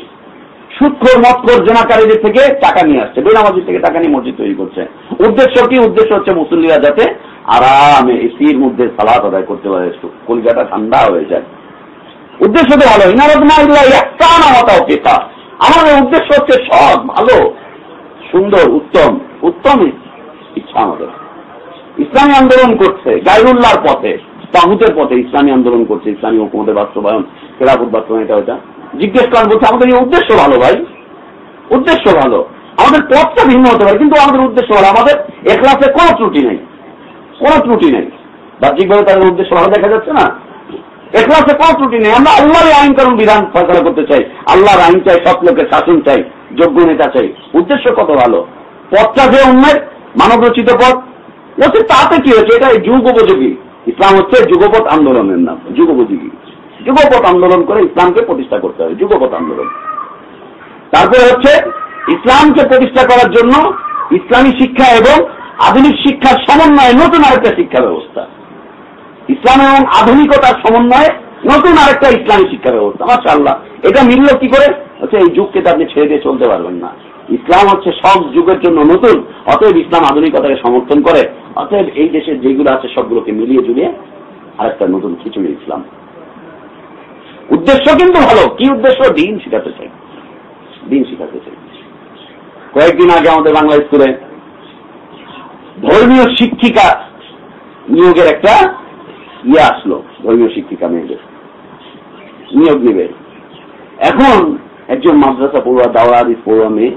সুৎখোর মৎখোর জেনাকারীদের থেকে টাকা নিয়ে আসছে। বেনামাজির থেকে টাকা নিয়ে মসজিদ তৈরি করছে। উদ্দেশ্য কি? উদ্দেশ্য হচ্ছে মুসল্লিরা যাতে আরামে এসির মধ্যে সালাত আদায় করতে পারে। কলিজাটা ঠান্ডা হয়ে যায়। উদ্দেশ্য তো ভালো তাওফিকা আমাদের উদ্দেশ্য হচ্ছে সৎ, ভালো, সুন্দর, উত্তম। উত্তম ইচ্ছা আমাদের। ইসলামী আন্দোলন করছে গাইরুল্লাহর পথে, তাহুতের পথে ইসলামী আন্দোলন করছে। ইসলামী হুকুমতের বাস্তবায়ন। খেলাফত বাস্তবায়ন, এটা ওটা জিজ্ঞেস করেন বলছে আমাদের এই উদ্দেশ্য ভালো ভাই। উদ্দেশ্য ভালো। আমাদের পথটা ভিন্ন হতে পারে, কিন্তু আমাদের উদ্দেশ্য ভালো। আমাদের এখলাসে কোনো ত্রুটি নেই। কোনো ত্রুটি নেই। বাহ্যিকভাবে তাদের উদ্দেশ্য ভালো দেখা যাচ্ছে না? এখলাসে কোনো ত্রুটি নেই। আমরা আল্লাহর আইন কারণ বিধান ফয়সলা করতে চাই। আল্লাহর আইন চাই সব লোকের শাসন চাই, যোগ্য নেতা চাই। উদ্দেশ্য কত ভালো? পথটা যে অন্যের মানব রচিত পথ। বলছে, তাতে কি হচ্ছে এটা যুগ উপযোগী ইসলাম হচ্ছে যুগপথ আন্দোলনের নাম যুগ উপযোগী যুগপথ আন্দোলন করে ইসলামকে প্রতিষ্ঠা করতে হবে যুগপথ আন্দোলন। তারপরে হচ্ছে, ইসলামকে প্রতিষ্ঠা করার জন্য ইসলামী শিক্ষা এবং আধুনিক শিক্ষার সমন্বয়ে নতুন আরেকটা শিক্ষা ব্যবস্থা। ইসলাম এবং আধুনিকতার সমন্বয়ে নতুন আরেকটা ইসলামী শিক্ষা ব্যবস্থা। মাশাআল্লাহ, এটা মিলল কি করে? হচ্ছে এই যুগকে আপনি ছেড়ে দিয়ে চলতে পারবেন না। ইসলাম হচ্ছে সব যুগের জন্য নতুন, অতএব ইসলাম আধুনিকতাকে সমর্থন করে, অতএব এই দেশের যেগুলো আছে সবগুলোকে মিলিয়ে জুলিয়ে আরেকটা নতুন খিচুড়ি ইসলাম। উদ্দেশ্য কিন্তু ভালো। কি উদ্দেশ্য? দিন শিখাতে চাই। দিন শিখাতে চাই। কয়েকদিন আগে আমাদের বাংলা স্কুলে ধর্মীয় শিক্ষিকা নিয়োগের একটা ইয়ে আসলো, ধর্মীয় শিক্ষিকা মেয়েদের। নিয়োগ নেবে। এখন একজন মাদ্রাসা পড়ুয়া দাওয়া আদিস পড়ুয়া মেয়ে,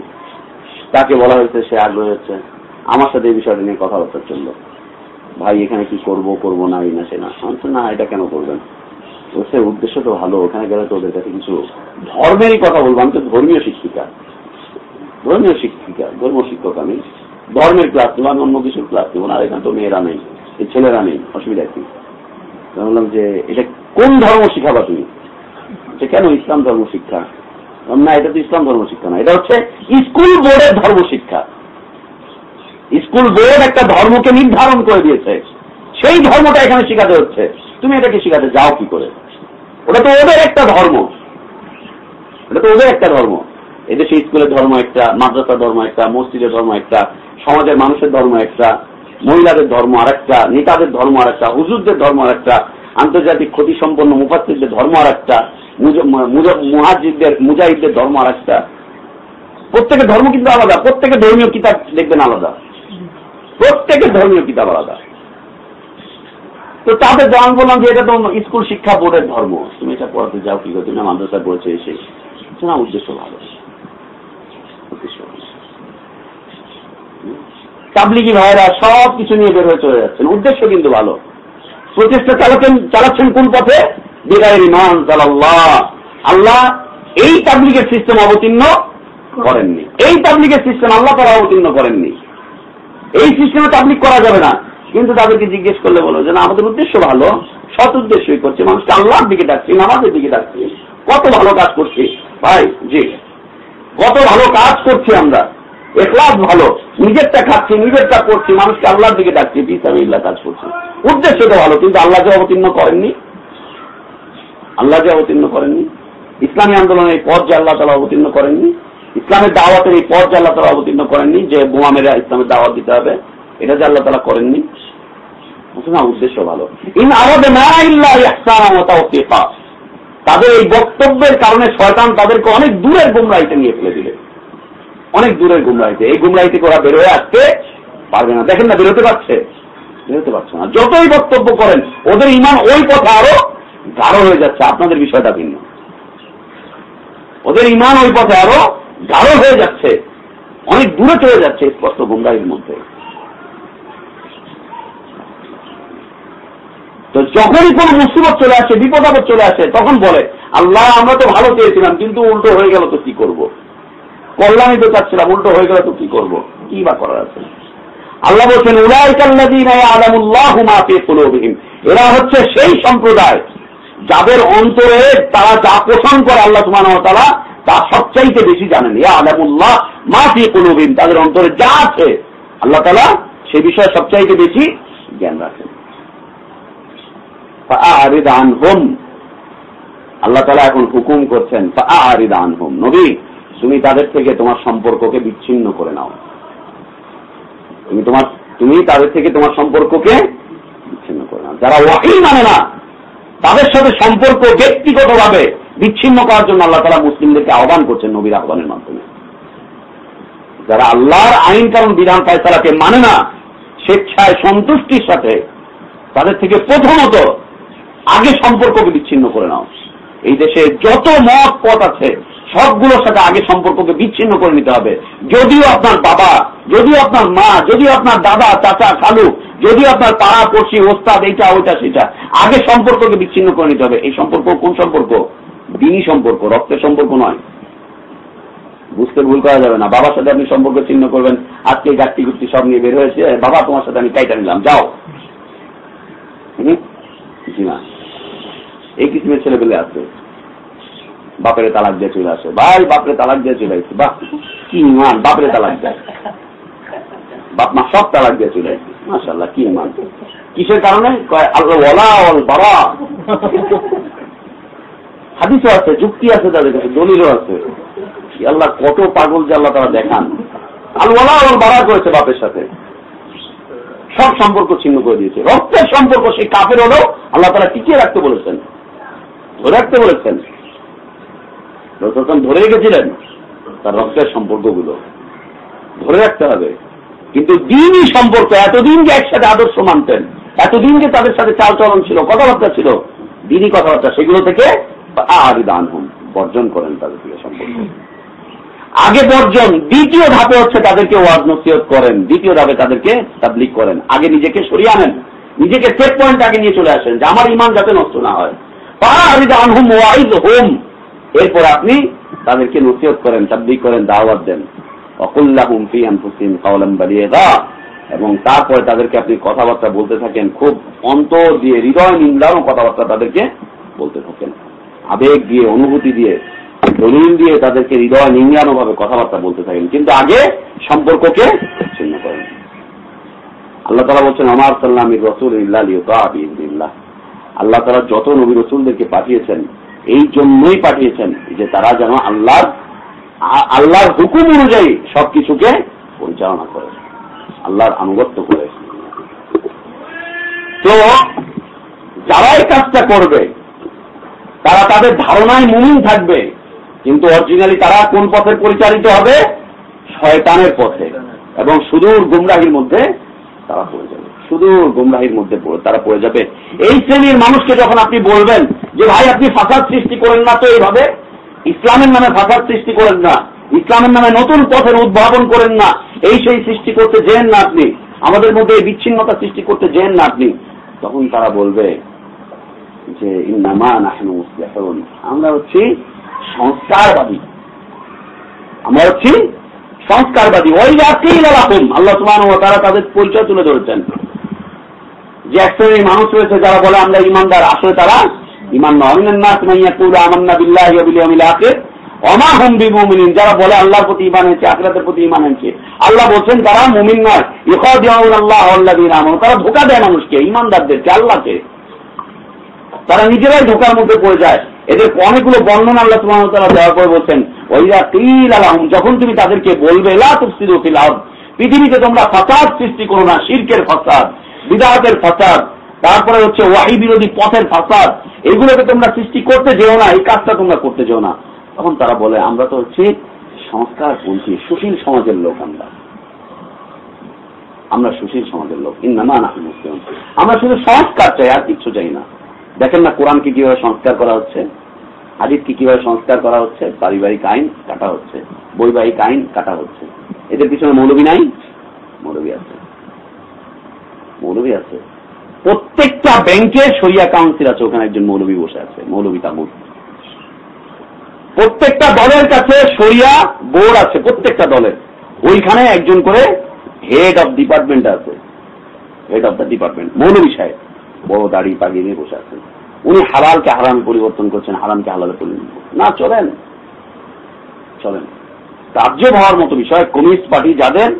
তাকে বলা হয়েছে, সে আগ্রহ হচ্ছে, আমার সাথে এই বিষয়টা নিয়ে কথাবার্তা চলল। ভাই, এখানে কি করব করব না, এই না, সে না। না, এটা কেন করবেন? বলছে উদ্দেশ্য তো ভালো, ওখানে গেলে তো ওদের কাছে কিছু ধর্মেরই কথা বলব। আমি তো ধর্মীয় শিক্ষিকা। ধর্মীয় শিক্ষিকা, ধর্ম শিক্ষক আমি। ধর্মের ক্লাস নেব আমি অন্য কিছুর ক্লাস নেব না। এখানে তো মেয়েরা নেই, এই ছেলেরা নেই অসুবিধা কি? বললাম যে, এটা কোন ধর্ম শিখাবা তুমি? যে কেন ইসলাম ধর্ম শিক্ষা? না, এটা তো ইসলাম ধর্ম শিক্ষা না, এটা হচ্ছে স্কুল বোর্ডের ধর্ম শিক্ষা। স্কুল বোর্ড একটা ধর্মকে নির্ধারণ করে দিয়েছে। সেই ধর্মটা এখানে শিখাতে হচ্ছে। তুমি এটাকে শিখাতে যাও কি করে? ওটা তো ওদের একটা ধর্ম। এটা তো ওদের একটা ধর্ম। এদেশে স্কুলের ধর্ম একটা মাদ্রাসা ধর্ম একটা, মসজিদের ধর্ম একটা, সমাজের মানুষের ধর্ম একটা, মহিলাদের ধর্ম আর একটা নেতাদের ধর্ম আর একটা হুজুরদের ধর্ম আর একটা আন্তর্জাতিক ক্ষতি সম্পন্ন মুফাসিরদের ধর্ম আরেকটা মুহাজিদদের মুজাহিদদের ধর্ম আর একটা প্রত্যেকের ধর্ম কিন্তু আলাদা। প্রত্যেকের ধর্মীয় কিতাব দেখবেন আলাদা। প্রত্যেকের ধর্মীয় কিতাব আলাদা। তো তাদের তো বললাম যে এটা তো স্কুল শিক্ষা বোর্ডের ধর্ম। তুমি এটা পড়াতে যাও, কি করে? তুমি মাদ্রাসা পড়েছে, এসে না, উদ্দেশ্য ভালো। তাবলিগি ভাইরা সব কিছু নিয়ে বের হয়ে চলে যাচ্ছেন। উদ্দেশ্য কিন্তু ভালো। প্রচেষ্টা চালাচ্ছেন চালাচ্ছেন কোন পথে? বিদায়ের ইমান আল্লাহ আল্লাহ এই তাবলিগের সিস্টেম অবতীর্ণ করেননি। এই তাবলিগের সিস্টেম আল্লাহ তারা অবতীর্ণ করেননি। এই সিস্টেমে তাবলিগ করা যাবে না। কিন্তু তাদেরকে জিজ্ঞেস করলে বলো যে, না, আমাদের উদ্দেশ্য ভালো। সৎ উদ্দেশ্যই করছে। মানুষকে আল্লাহর দিকে ডাকছি, নামাজের দিকে ডাকছি। কত ভালো কাজ করছি। ভাই, জি। কত ভালো কাজ করছি আমরা। এখলাস ভালো। নিজেরটা খাচ্ছি, নিজেরটা করছি, মানুষকে আল্লাহর দিকে ডাকছি। পিসামিল্লা কাজ করছি। উদ্দেশ্য তো ভালো, কিন্তু আল্লাহকে অবতীর্ণ করেননি। আল্লাহকে অবতীর্ণ করেননি। ইসলামী আন্দোলনের পথ যে আল্লাহ তালা অবতীর্ণ করেননি। ইসলামের দাওয়াতের এই পথ যে আল্লাহ তালা অবতীর্ণ করেননি, যে বোমা মেরে ইসলামের দাওয়াত দিতে হবে, এটা যে আল্লাহ তালা করেননি। না উদ্দেশ্য ভালো। ইন আরবে না তাদের এই বক্তব্যের কারণে শয়তান তাদেরকে অনেক দূরের গুমরাহিতে নিয়ে ফেলে দিলে অনেক দূরের গুমরাহিতে। এই গুমরাহিতে ওরা বেরোয় আসতে পারবে না। দেখেন না বেরোতে পারছে? বেরোতে পারছে না। যতই বক্তব্য করেন, ওদের ইমান ওই পথে আরও গাঢ় হয়ে যাচ্ছে। আপনাদের বিষয়টা ভিন্ন। ওদের ইমান ওই পথে আরও গাঢ় হয়ে যাচ্ছে। অনেক দূরে চলে যাচ্ছে স্পষ্ট গুমরাহির মধ্যে। তো যখনই কোন মুসিবত চলে আসে বিপদ আপদ চলে আসে, তখন বলে, আল্লাহ, আমরা তো ভালো চেয়েছিলাম, কিন্তু উল্টো হয়ে গেল তো কি করব। কল্যাণী তো চাচ্ছিলাম, উল্টো হয়ে গেল তো কি করব? কি বা করার আছে? আল্লাহ বলছেন উলাইকাল্লাদিন এরা হচ্ছে সেই সম্প্রদায় যাদের অন্তরে তারা যা পোষণ করে আল্লাহ সুমান তারা তা সবচাইতে বেশি জানেন। ইয়া আলামুল্লাহ মা ফি কুলুবিন তাদের অন্তরে যা আছে, আল্লাহ তালা সে বিষয়ে সবচাইতে বেশি জ্ঞান রাখেন। হোম আল্লাহ তালা এখন হুকুম করছেন আরিদান হোম নবী, তুমি তাদের থেকে তোমার সম্পর্ককে বিচ্ছিন্ন করে নাও। তুমি তোমার, তুমি তাদের থেকে তোমার সম্পর্ককে বিচ্ছিন্ন করে নাও। যারা ওয়াহি মানে না, তাদের সাথে সম্পর্ক ব্যক্তিগতভাবে বিচ্ছিন্ন করার জন্য আল্লাহ তালা মুসলিমদেরকে আহ্বান করছেন নবীর আহ্বানের মাধ্যমে। যারা আল্লাহর আইন কারণ বিধান ফায়সালাকে মানে না, স্বেচ্ছায় সন্তুষ্টির সাথে তাদের থেকে প্রথমত আগে সম্পর্ককে বিচ্ছিন্ন করে নাও। এই দেশে যত মত পথ আছে, সবগুলোর সাথে আগে সম্পর্ককে বিচ্ছিন্ন করে নিতে হবে। যদিও আপনার বাবা, যদিও আপনার মা, যদিও আপনার দাদা, চাচা খালু যদিও আপনার পাড়া, পড়শি, ওস্তাদ, এইটা, ওইটা, সেটা, আগে সম্পর্ককে বিচ্ছিন্ন করে নিতে হবে। এই সম্পর্ক কোন সম্পর্ক? দিনই সম্পর্ক, রক্তের সম্পর্ক নয়। বুঝতে ভুল করা যাবে না। বাবার সাথে আপনি সম্পর্ক চিহ্ন করবেন। আজকে গাছটি গুটি সব নিয়ে বের হয়েছে। বাবা, তোমার সাথে আমি কাইটা নিলাম। যাও। জি না এই কিসিমের ছেলে পেলে আছে? বাপের তালাক দিয়ে চলে আসে। ভাই, বাপরে তালাক দিয়ে চলে আসছে বাপ কি মান বাপরে তালাক দেয়। বাপ, মা সব তালাক দিয়ে চলে আসছে মাসাল্লাহ কি মান কিসের কারণে? বাবা হাদিসও আছে, যুক্তি আছে তাদের কাছে, দলিলও আছে। আল্লাহ, কত পাগল যে আল্লাহ তারা দেখান। আল্লাহ বাড়া করেছে বাপের সাথে। সব সম্পর্ক ছিন্ন করে দিয়েছে। রক্তের সম্পর্ক সেই কাপের হলেও আল্লাহ তারা টিকিয়ে রাখতে বলেছেন। ধরে রাখতে বলেছেন। ধরে রেখেছিলেন তার রক্তের সম্পর্কগুলো। ধরে রাখতে হবে। কিন্তু দিনই সম্পর্ক, এতদিন যে একসাথে আদর্শ মানতেন, এতদিন যে তাদের সাথে চালচলন ছিল, কথাবার্তা ছিল, দিনই কথাবার্তা, সেগুলো থেকে আর দান হন, বর্জন করেন তাদের থেকে সম্পর্ক। আগে বর্জন, দ্বিতীয় ধাপে হচ্ছে তাদেরকে ওয়াজ নসিহত করেন, দ্বিতীয় ধাপে তাদেরকে তাবলিক করেন। আগে নিজেকে সরিয়ে আনেন, নিজেকে চেক পয়েন্ট আগে নিয়ে চলে আসেন, যে আমার ইমান যাতে নষ্ট না হয়। এরপর আপনি তাদেরকে নসিহত করেন তাবলিক করেন, দাওয়াত দেন। এবং তারপরে তাদেরকে আপনি কথাবার্তা বলতে থাকেন, খুব অন্তর দিয়ে, হৃদয় নিন্দানো কথাবার্তা তাদেরকে বলতে থাকেন। আবেগ দিয়ে, অনুভূতি দিয়ে, দলিল দিয়ে তাদেরকে হৃদয় নিঙ্গানো ভাবে কথাবার্তা বলতে থাকেন। কিন্তু আগে সম্পর্ককে ছিন্ন করেন। আল্লাহ তালা বলছেন, আমার সাল্লামির রসুল ইল্লাহ আল্লাহ তারা যত নবী রসুলদেরকে পাঠিয়েছেন, এই জন্যই পাঠিয়েছেন যে তারা যেন আল্লাহ আল্লাহর হুকুম অনুযায়ী সবকিছুকে পরিচালনা করে, আল্লাহর আনুগত্য করে। তো, যারা এই কাজটা করবে, তারা তাদের ধারণায় মুমিন থাকবে, কিন্তু অরিজিনালি তারা কোন পথে পরিচালিত হবে? শয়তানের পথে। এবং সুদূর গুমরাহির মধ্যে তারা যাবে। সুদূর গুমরাহির মধ্যে তারা পড়ে যাবে। এই শ্রেণির মানুষকে যখন আপনি বলবেন যে, ভাই, আপনি ফাঁসাদ সৃষ্টি করেন না তো এইভাবে? ইসলামের নামে ফাঁসাদ সৃষ্টি করেন না। ইসলামের নামে নতুন পথের উদ্ভাবন করেন না। এই সেই সৃষ্টি করতে যেন না আপনি। আমাদের মধ্যে এই বিচ্ছিন্নতা সৃষ্টি করতে যেন না আপনি। তখন তারা বলবে যে, ইন্নামা নাহনু মুসলিহুন। আমরা হচ্ছি সংস্কারবাদী। আমরা হচ্ছি সংস্কারবাদী। ওই জাতিল আলাকুম আল্লাহ সুবহানাহু ওয়া তাআলা তাদের পরিচয় তুলে ধরেছেন। যে এক শ্রেণির মানুষ রয়েছে যারা বলে, আমরা ইমানদার আসলে তারা ইমান যারা বলে, আল্লাহর প্রতি ইমান এনেছে, আখিরাতের প্রতি ইমান এনেছে। আল্লাহ বলছেন তারা মুমিন নয় আল্লাহ তারা ধোঁকা দেয় মানুষকে ইমানদারদেরকে আল্লাহকে। তারা নিজেরাই ধোকার মধ্যে পড়ে যায়। এদের অনেকগুলো বর্ণনা আল্লাহ সুবহানাহু তারা দেওয়ার পর বলছেন যখন তুমি তাদেরকে বলবে পৃথিবীতে তোমরা ফাসাদ সৃষ্টি করো না, শিরকের ফাসাদ, বিদাতের ফাসাদ, তারপরে হচ্ছে ওয়াহি বিরোধী পথের ফাসাদ, এগুলোকে তোমরা সৃষ্টি করতে যেও না, এই কাজটা তোমরা করতে যেও না। তখন তারা বলে, আমরা তো হচ্ছে সংস্কারপন্থী, সুশীল সমাজের লোক আমরা। আমরা সুশীল সমাজের লোক, ইন্নামা না আমরা শুধু সংস্কার চাই, আর কিচ্ছু চাই না। দেখেন না কোরআনকে কীভাবে সংস্কার করা হচ্ছে? হাদিসকে কীভাবে সংস্কার করা হচ্ছে? পারিবারিক আইন কাটা হচ্ছে। বৈবাহিক আইন কাটা হচ্ছে। এদের পিছনে মৌলবী নাই? মৌলবী আছে। মৌলবী আছে। প্রত্যেকটা ব্যাংকের সরিয়া কাউন্সিল আছে, ওখানে একজন মৌলবী বসে আছে, মৌলবী তাবুর প্রত্যেকটা দলের কাছে সরিয়া বোর্ড আছে, প্রত্যেকটা দলের। ওইখানে একজন করে হেড অফ ডিপার্টমেন্ট আছে। হেড অফ দ্য ডিপার্টমেন্ট মৌলবী সাহেব। বড় দাড়ি পাগিয়ে নিয়ে বসে আছেন উনি হালালকে হারামে পরিবর্তন করছেন, হারামকে হালালে পরিবর্তন না, চলেন। চলেন। তাজ্জব হওয়ার মতো বিষয়, কমিউনিস্ট পার্টি যাদের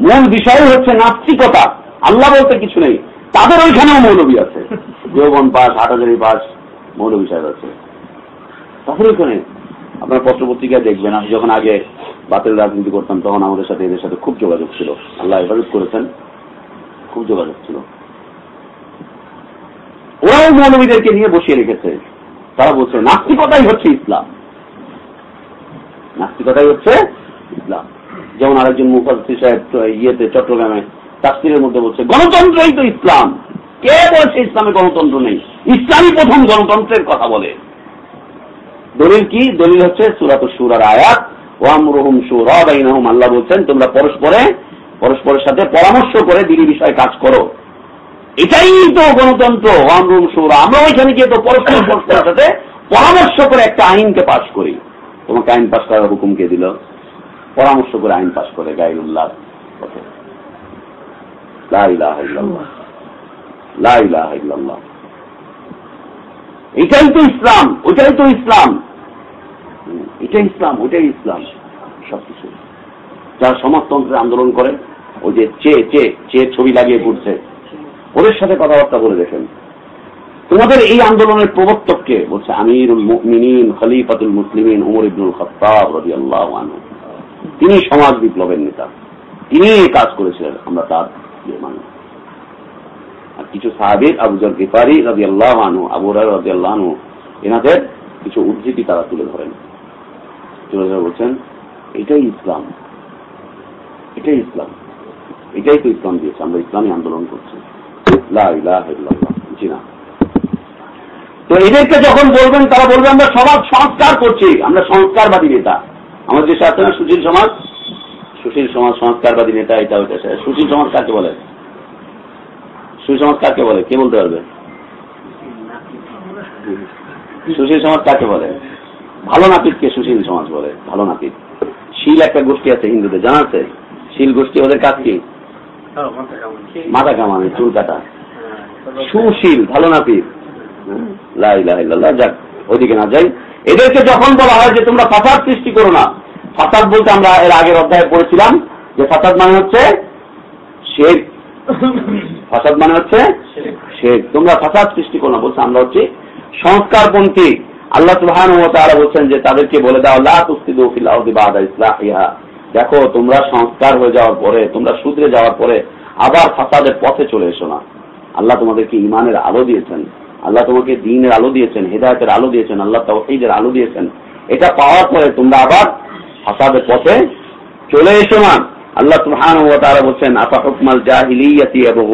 মূল বিষয় হচ্ছে নাস্তিকতা, আল্লাহ বলতে কিছু নেই। তাদের ওইখানেও মৌলবী আছে। দেওবন পাস, হাটাজারি পাস, মৌলবী সাহেব আছে। তাদের ওইখানে আপনার পত্রপত্রিকা দেখবেন, আমি যখন আগে বাতিল রাজনীতি করতাম, তখন আমাদের সাথে এদের সাথে খুব যোগাযোগ ছিল। আল্লাহ হেফাজত করেছেন। খুব যোগাযোগ ছিল। ওরাও মৌলবীদেরকে নিয়ে বসিয়ে রেখেছে। তারা বলছে, নাস্তিকতাই হচ্ছে ইসলাম। নাস্তিকতাই হচ্ছে ইসলাম। যেমন আরেকজন মুখার্জি সাহেব ইয়েতে, চট্টগ্রামে তাস্তিরের মধ্যে বলছে, গণতন্ত্রই তো ইসলাম। কে বলছে ইসলামে গণতন্ত্র নেই? ইসলামই প্রথম গণতন্ত্রের কথা বলে। দলিল কি? দলিল হচ্ছে সুরাত সুরার আয়াত, ওয়ামরুহুম সুরা আল্লাহ বলছেন, তোমরা পরস্পরে, পরস্পরের সাথে পরামর্শ করে দিলি বিষয়ে কাজ করো। এটাই তো গণতন্ত্র ওয়ামরুম সুরা। আমরা ওইখানে গিয়ে তো পরস্পর পরস্পরের সাথে পরামর্শ করে একটা আইনকে পাশ করি। তোমাকে আইন পাশ করার হুকুম কে দিল? পরামর্শ করে আইন পাশ করে গাইরুল্লাহ এটাই তো ইসলাম, ওইটাই তো ইসলাম। এটাই ইসলাম, ওইটাই ইসলাম। সবকিছু। যারা সমাজতন্ত্রের আন্দোলন করে, ওই যে চে চে চে ছবি লাগিয়ে ঘুরছে। ওদের সাথে কথাবার্তা বলে দেখেন। তোমাদের এই আন্দোলনের প্রবর্তককে বলছে আমিরুল মিনীন খলিফাতুল মুসলিমিন উমর ইবনুল খত্তাব রবি আল্লাহ তিনি সমাজ বিপ্লবের নেতা। তিনি কাজ করেছিলেন, আমরা তার ইয়ে মানি। আর কিছু সাহাবির আবুজর গিফারি রবি আল্লাহ আনু আবু রবি আল্লাহ আনু এনাদের কিছু উদ্ধৃতি তারা তুলে ধরেন। তুলে ধরে বলছেন, এটাই ইসলাম। এটাই ইসলাম। এটাই তো ইসলাম দিয়েছে, আমরা ইসলামী আন্দোলন করছি। জি না? তো এদেরকে যখন বলবেন তারা বলবে আমরা সমাজ সংস্কার করছি আমরা সংস্কারবাদী নেতা। আমার দেশে আছে না সুশীল সমাজ? সুশীল সমাজ সংস্কারবাদী নেতা এটা ওইটা সুশীল সমাজ কাকে বলে? সুশীল সমাজ কাকে বলে? কে বলতে পারবে? সুশীল সমাজ কাকে বলে? ভালো নাপিতকে সুশীল সমাজ বলে ভালো নাপিত। শিল একটা গোষ্ঠী আছে হিন্দুদের জানা আছে? শিল গোষ্ঠী ওদের কাজ কি? মাথা কামানে চুল কাটা। সুশীল, ভালো লাই যাক, ওইদিকে না যাই। এদেরকে যখন বলা হয় যে তোমরা ফাসাদ সৃষ্টি করো না, ফাসাদ বলতে আমরা এর আগের অধ্যায়ে পড়েছিলাম যে ফাসাদ মানে হচ্ছে শেখ ফাসাদ মানে হচ্ছে শেখ তোমরা ফাসাদ সৃষ্টি করো না, বলছে আমরা হচ্ছে সংস্কারপন্থী। আল্লাহ সুহান তারা বলছেন যে তাদেরকে বলে দাও ইসলাহিয়া দেখো, তোমরা সংস্কার হয়ে যাওয়ার পরে, তোমরা সুদরে যাওয়ার পরে আবার ফাসাদের পথে চলে এসো না। আল্লাহ তোমাদেরকে ইমানের আলো দিয়েছেন, আল্লাহ তোমাকে দিনের আলো দিয়েছেন, হেদায়তের আলো দিয়েছেন, আল্লাহ তহিদের আলো দিয়েছেন। এটা পাওয়ার পরে তোমরা আবার ফাসাদের পথে চলে এসো না। আল্লাহ তারা বলছেন, আফা হুকমাল জাহিলিয়াতি এবং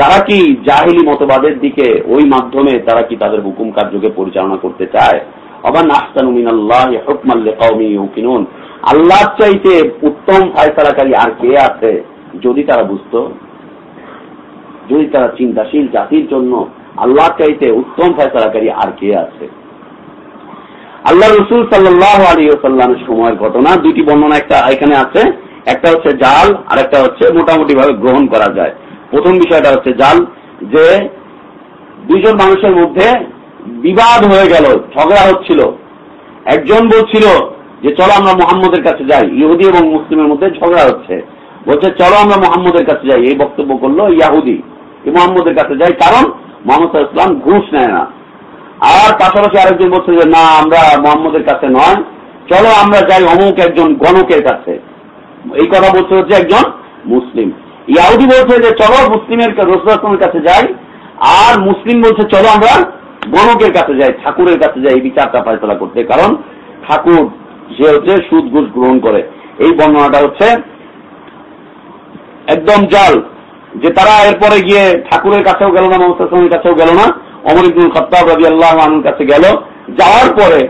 তারা কি জাহিলি মতবাদের দিকে ওই মাধ্যমে তারা কি তাদের হুকুম কার্যকে পরিচালনা করতে চায়? আবার নাস্তানুমিন আল্লাহ হুকমাল্লে কৌমি চাইতে উত্তম ফায়সালাকারী আর কে আছে যদি তারা বুঝতো? যদি তারা চিন্তাশীল জাতির জন্য আল্লাহ চাইতে উত্তম ফয়সলাকারী আর কে আছে? আল্লাহ রসুল সাল্লাহ আলী সাল্লামের সময়ের ঘটনা দুটি বর্ণনা একটা এখানে আছে, একটা হচ্ছে জাল আর একটা হচ্ছে মোটামুটি ভাবে গ্রহণ করা যায়। প্রথম বিষয়টা হচ্ছে জাল, যে দুইজন মানুষের মধ্যে বিবাদ হয়ে গেল, ঝগড়া হচ্ছিল। একজন বলছিল যে, চলো আমরা মোহাম্মদের কাছে যাই। ইহুদি এবং মুসলিমের মধ্যে ঝগড়া হচ্ছে। বলছে, চলো আমরা মোহাম্মদের কাছে যাই। এই বক্তব্য করল ইয়াহুদি। মোহাম্মদের কাছে যাই, কারণ মোহাম্মদ ইসলাম ঘুষ নেয় না। আর পাশাপাশি আরেকজন বলছে যে, না, আমরা মোহাম্মদের কাছে নয়। চলো আমরা যাই অমুক একজন গণকের কাছে। এই কথা বলছে হচ্ছে একজন মুসলিম। ইয়াহুদি বলছে যে, চলো মুসলিমের রসুলের কাছে যাই। আর মুসলিম বলছে, চলো আমরা গণকের কাছে যাই, ঠাকুরের কাছে যাই। বিচারটা ফায়সলা করতে, কারণ ঠাকুর, সে হচ্ছে সুদ ঘুষ গ্রহণ করে। এই বর্ণনাটা হচ্ছে একদম জাল, যে তারা এরপরে গিয়ে ঠাকুরের কাছেও গেল না মোহাম্মদের কাছেও গেল না, অমর ইবনুল খত্তাব রবি আল্লাহ কাছে গেল, যাওয়ার পরে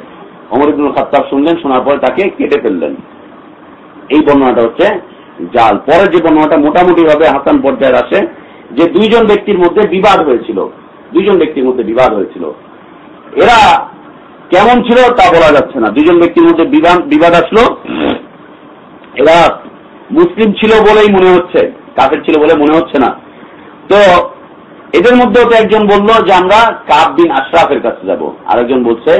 অমর ইবনুল খত্তাব শুনলেন, শোনার পরে তাকে কেটে ফেললেন। এই বর্ণনাটা হচ্ছে জাল। পরে যে বর্ণনাটা মোটামুটি ভাবে হাসান পর্যায়ে আসে, যে দুইজন ব্যক্তির মধ্যে বিবাদ হয়েছিল। দুইজন ব্যক্তির মধ্যে বিবাদ হয়েছিল। এরা কেমন ছিল তা বলা যাচ্ছে না। দুজন ব্যক্তির মধ্যে বিবাদ আসলো। এরা মুসলিম ছিল বলেই মনে হচ্ছে, কাফের ছিল বলে মনে হচ্ছে না। তো এদের মধ্যেও তো একজন বলল যে, আমরা কাব বিন আশরাফের কাছে যাব। আরেকজন বলছে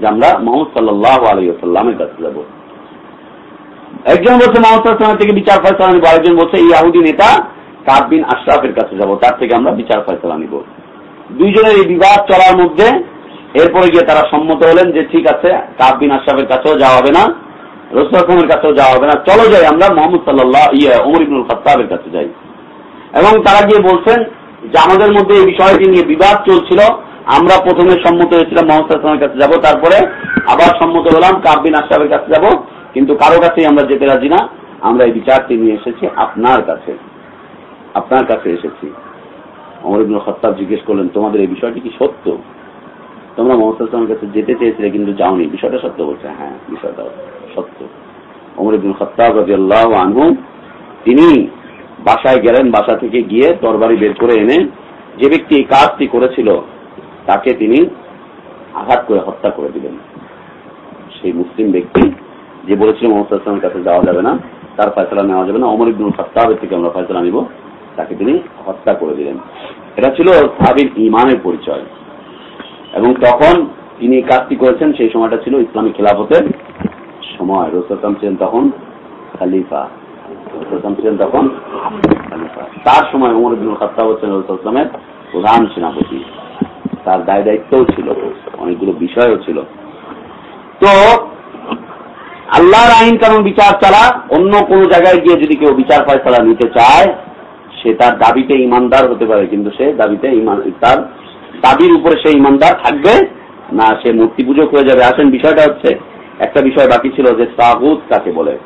যে, আমরা মোহাম্মদ সাল্লাহ আলাইসাল্লামের কাছে যাব। একজন বলছে, মোহাম্মদ থেকে বিচার ফয়সলা নিব। আরেকজন বলছে এই আহুদি নেতা কাব বিন আশরাফের কাছে যাব, তার থেকে আমরা বিচার ফয়সলা নিব। দুইজনের এই বিবাদ চলার মধ্যে এরপরে গিয়ে তারা সম্মত হলেন যে, ঠিক আছে, কাব বিন আশরাফের কাছেও যাওয়া হবে না। রসুলের কাছেও যাওয়া হবে না। চলো যাই আমরা মোহাম্মদ সাল্লাহ ইয়ে ওমর ইবনুল খত্তাবের কাছে যাই। এবং তারা গিয়ে বলছেন যে আমাদের মধ্যে এই বিষয়টি নিয়ে বিবাদ চলছিল। আমরা প্রথমে সম্মত হয়েছিলাম মোহাম্মদ কাছে যাব, তারপরে আবার সম্মত হলাম কাবিন আশরাফের কাছে যাব। কিন্তু কারও কাছেই আমরা যেতে রাজি না। আমরা এই বিচারটি নিয়ে এসেছি, আপনার কাছে আপনার কাছে এসেছি। অমর ইবনুল খত্তাব জিজ্ঞেস করলেন, তোমাদের এই বিষয়টি কি সত্য? তোমরা মোহাম্মদ কাছে যেতে চেয়েছিলে, কিন্তু যাওনি। বিষয়টা সত্য বলছে হ্যাঁ বিষয়টা সত্য। অমর ইবনুল খত্তাব রাজি আল্লাহ আনহু, তিনি বাসায় গেলেন, বাসা থেকে গিয়ে তরবারি বের করে এনে যে ব্যক্তি এই কাজটি করেছিল, তাকে তিনি আঘাত করে হত্যা করে দিলেন। সেই মুসলিম ব্যক্তি যে বলেছিল মোহাম্মদ কাছে যাওয়া যাবে না, তার ফয়সলা নেওয়া যাবে না অমর ইবনুল খত্তাবের থেকে আমরা ফয়সলা নিব, তাকে তিনি হত্যা করে দিলেন। এটা ছিল সাহাবির ইমানের পরিচয়। এবং তখন তিনি কাজটি করেছেন, সেই সময়টা ছিল ইসলামী খেলাফতের সময় রসুলাম ছিলেন তখন খালিফা। ছিলেন তখন খালিফা। তার সময় উমর প্রধান সেনাপতি। তার দায় দায়িত্বও ছিল। অনেকগুলো বিষয়ও ছিল। তো আল্লাহর আইন কারণ বিচার চালা অন্য কোন জায়গায় গিয়ে যদি কেউ বিচার ফয়সলা নিতে চায়, সে তার দাবিতে ইমানদার হতে পারে। কিন্তু সে দাবিতে তার দাবির উপরে সে ইমানদার থাকবে না, সে মূর্তি পুজো করে যাবে। আসেন, বিষয়টা হচ্ছে একটা বিষয় বাকি ছিল যে তাগুত কাকে বলে?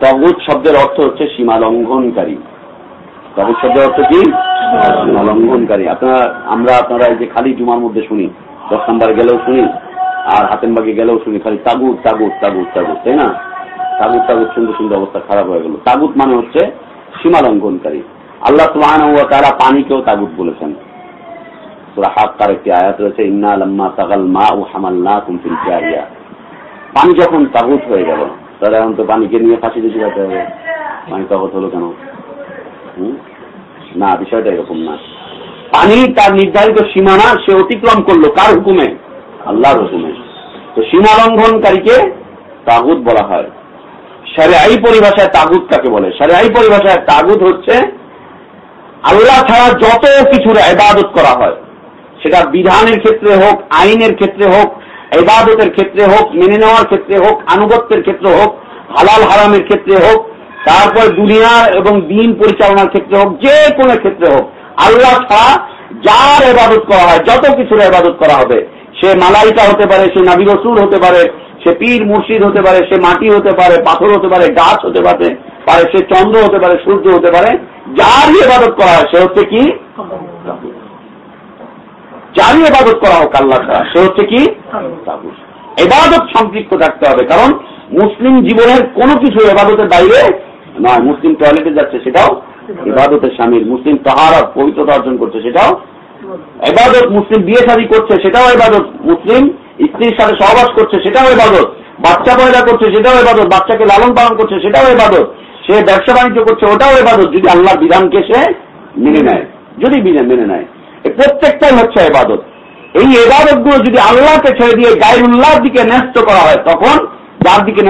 তগুত শব্দের অর্থ হচ্ছে সীমা লঙ্ঘনকারী। তগুত শব্দের অর্থ কি? সীমা লঙ্ঘনকারী। আপনারা, আমরা, আপনারা এই যে খালি জুমার মধ্যে শুনি, দশ নম্বর গেলেও শুনি, আর হাতেন বাগে গেলেও শুনি, খালি তাগুত তাগুত তাগুত তাগুত, তাই না? তাগুত তাগুত সুন্দর সুন্দর অবস্থা খারাপ হয়ে গেল। তাগুত মানে হচ্ছে সীমা লঙ্ঘনকারী। আল্লাহ সুবাহ তারা পানিকেও তাগুত বলেছেন। সুরা হাক্কার একটি আয়াত রয়েছে, ইন্না লাম্মা তাগাল মা ও হামাল না কুমফিল জারিয়া। পানি যখন তাগুত হয়ে গেল, তাহলে এখন তো পানিকে নিয়ে ফাঁসি দিতে যেতে হবে। পানি তাগত হলো কেন? না, বিষয়টা এরকম না। পানি তার নির্ধারিত সীমানা সে অতিক্রম করল কার হুকুমে? আল্লাহর হুকুমে। তো সীমা লঙ্ঘনকারীকে তাগুত বলা হয়। সারেআই পরিভাষায় তাগুত কাকে বলে? সারেআই পরিভাষায় তাগুত হচ্ছে আল্লাহ ছাড়া যত কিছুর এবাদত করা হয়, সেটা বিধানের ক্ষেত্রে হোক, আইনের ক্ষেত্রে হোক এবাদতের ক্ষেত্রে হোক, মেনে নেওয়ার ক্ষেত্রে হোক, আনুগত্যের ক্ষেত্রে হোক, হালাল হারামের ক্ষেত্রে হোক, তারপর দুনিয়া এবং দিন পরিচালনার ক্ষেত্রে হোক, যে কোনো ক্ষেত্রে হোক, আল্লাহ ছাড়া যার এবাদত করা হয়, যত কিছুর এবাদত করা হবে, সে মালাইকা হতে পারে, সে নাবি রসুল হতে পারে, সে পীর মুর্শিদ হতে পারে, সে মাটি হতে পারে, পাথর হতে পারে, গাছ হতে পারে পারে, সে চন্দ্র হতে পারে, সূর্য হতে পারে, যারই এবাদত করা হয়, সে হচ্ছে কি? যারই এবাদত করা হোক আল্লাহ ছাড়া সে হচ্ছে কি? এবাদত সম্পৃক্ত থাকতে হবে, কারণ মুসলিম জীবনের কোনো কিছু এবাদতের বাইরে নয়। মুসলিম টয়লেটে যাচ্ছে, সেটাও এবাদতের সামিল। মুসলিম তাহারা পবিত্রতা অর্জন করছে, সেটাও এবাদত মুসলিম বিয়ে শাদী করছে, সেটাও এবাদত মুসলিম স্ত্রীর সাথে সহবাস করছে, সেটাও এবাদত বাচ্চা পয়দা করছে, সেটাও এবাদত বাচ্চাকে লালন পালন করছে, সেটাও এবাদত সে ব্যবসা বাণিজ্য করছে, ওটাও এবাদত যদি আল্লাহর বিধানকে সে মেনে নেয়, যদি মেনে নেয় প্রত্যেকটাই হচ্ছে এবাদত এই এবাদতগুলো যদি আল্লাহকে ছেড়ে দিয়ে গায়রুল্লাহর দিকে ন্যস্ত করা হয়, তখন যার দিকে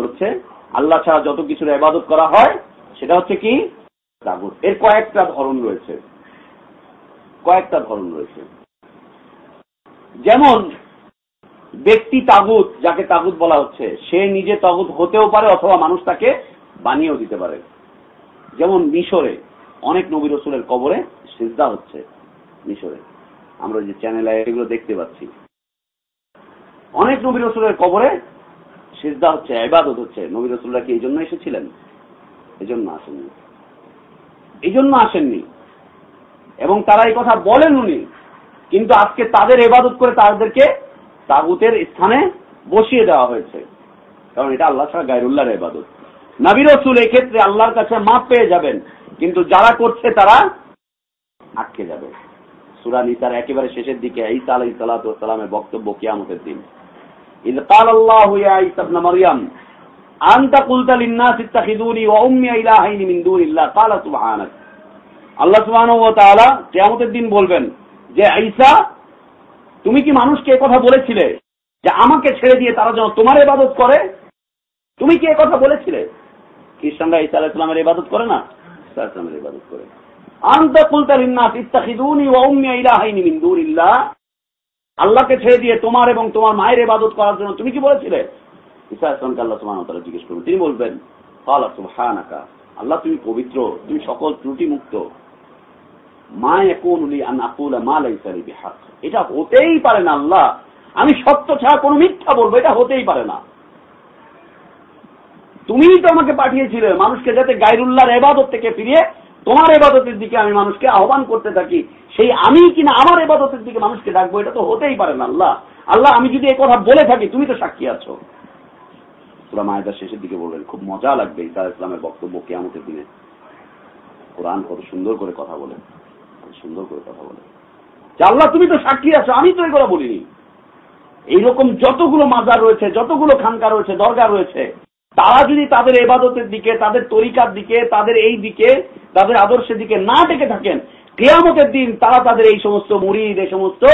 হচ্ছে আল্লাহ ছাড়া যত কিছুর এবাদত করা হয়, সেটা হচ্ছে কি? তাগুত এর কয়েকটা ধরন রয়েছে। কয়েকটা ধরন রয়েছে। যেমন, ব্যক্তি তাগুত, যাকে তাগুত বলা হচ্ছে, সে নিজে তাগুত হতেও পারে অথবা মানুষ তাকে বানিয়েও দিতে পারে। যেমন মিশরে অনেক নবী রসুলের কবরে সিজদা হচ্ছে। মিশরে। আমরা যে চ্যানেলে এগুলো দেখতে পাচ্ছি। অনেক নবী রসুলের কবরে সিজদা হচ্ছে এবাদত হচ্ছে। নবী রসুলরা কি এই জন্য এসেছিলেন? এই জন্য আসেননি। এই জন্য আসেননি। এবং তারা এই কথা বলেন উনি। কিন্তু আজকে তাদের এবাদত করে তাদেরকে তাগুতের স্থানে বসিয়ে দেওয়া হয়েছে। কারণ এটা আল্লাহ ছাড়া গায়রুল্লাহর এবাদত নাবি রসুল এক্ষেত্রে আল্লাহর কাছে মাপ পেয়ে যাবেন। কিন্তু যারা করছে তারা আটকে যাবে। একেবারে শেষের দিকে ঈসা সালাতামের বক্তব্য কিয়ামতের দিন। বলবেন যে তুমি কি মানুষকে কথা বলেছিলে যে আমাকে ছেড়ে দিয়ে তারা যেন তোমার ইবাদত করে? তুমি কি কথা বলেছিলে? খ্রিস্টানরা ঈসা আলাইহিস ইবাদত করে না? ইসলামের ইবাদত করে। না আল্লাহকে ছেড়ে দিয়ে তোমার এবং তোমার মায়ের করার জন্য তুমি কি বলেছিলে? জিজ্ঞেস করবেন তিনি বলবেন আল্লাহ তুমি পবিত্র, তুমি সকল ত্রুটি মুক্ত মা বিহাক এটা হতেই পারে না আল্লাহ। আমি সত্য ছাড়া কোনো মিথ্যা বলব, এটা হতেই পারে না। তুমিই তো আমাকে পাঠিয়েছিলে মানুষকে যাতে গাইরুল্লাহর এবাদত থেকে ফিরিয়ে তোমার এবাদতের দিকে আমি মানুষকে আহ্বান করতে থাকি, সেই আমি কিনা আমার এবাদতের দিকে মানুষকে ডাকবো, এটা তো হতেই পারে না আল্লাহ। আল্লাহ, আমি যদি এই কথা বলে থাকি, তুমি তো সাক্ষী আছো। সুরা মায়েদার শেষের দিকে বলবেন খুব মজা লাগবে ইসা ইসলামের বক্তব্য কেয়ামতের দিনে। কোরআন কত সুন্দর করে কথা বলে সুন্দর করে কথা বলে। যে আল্লাহ, তুমি তো সাক্ষী আছো, আমি তো এগুলো বলিনি। এইরকম যতগুলো মাজার রয়েছে, যতগুলো খানকা রয়েছে দরগা রয়েছে তারা যদি তাদের এবাদতের দিকে, তাদের তরিকার দিকে, তাদের এই দিকে, তাদের আদর্শের দিকে না ডেকে থাকেন, কেয়ামতের দিন তারা তাদের এই সমস্ত মুরিদ, এই সমস্ত,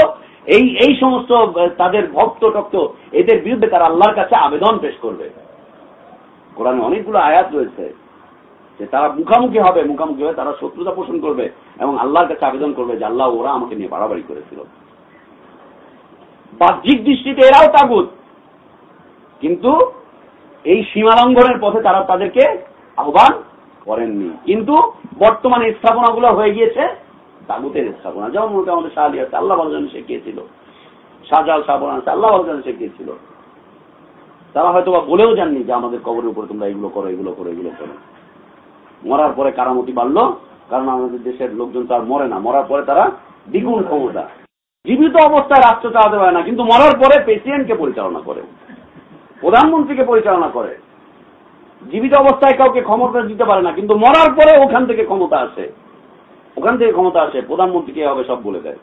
এই এই সমস্ত তাদের ভক্ত, টক্ত, এদের বিরুদ্ধে তারা আল্লাহর কাছে আবেদন পেশ করবে। কোরআনে অনেকগুলো আয়াত রয়েছে যে তারা মুখামুখি হবে, মুখামুখি হয়ে তারা শত্রুতা পোষণ করবে এবং আল্লাহর কাছে আবেদন করবে যে আল্লাহ ওরা আমাকে নিয়ে বাড়াবাড়ি করেছিল। বাহ্যিক দৃষ্টিতে এরাও তাগুত। কিন্তু এই সীমালঙ্ঘনের পথে তারা তাদেরকে আহ্বান করেননি। কিন্তু বর্তমানে স্থাপনাগুলো হয়ে গিয়েছে, তাগুতের স্থাপনা। যেমন মনে আমাদের শাহালি আছে, আল্লাহ ভালজন শিখিয়েছিল শাহজাল স্থাপনা আছে, আল্লাহ ভালজন শিখিয়েছিল তারা হয়তো বা বলেও জাননি যে আমাদের কবরের উপরে তোমরা এগুলো করো এগুলো করো এগুলো করো। মরার পরে কারামতি বাড়লো, কারণ আমাদের দেশের লোকজন তো আর মরে না। মরার পরে তারা দ্বিগুণ ক্ষমতা। জীবিত অবস্থায় রাষ্ট্র চালাতে পারে না, কিন্তু মরার পরে প্রেসিডেন্টকে পরিচালনা করে। প্রধানমন্ত্রীকে পরিচালনা করে। জীবিত অবস্থায় কাউকে ক্ষমতা দিতে পারে না, কিন্তু মরার পরে ওখান থেকে ক্ষমতা আসে। ওখান থেকে ক্ষমতা আসে, প্রধানমন্ত্রীকে হবে সব বলে দেয়।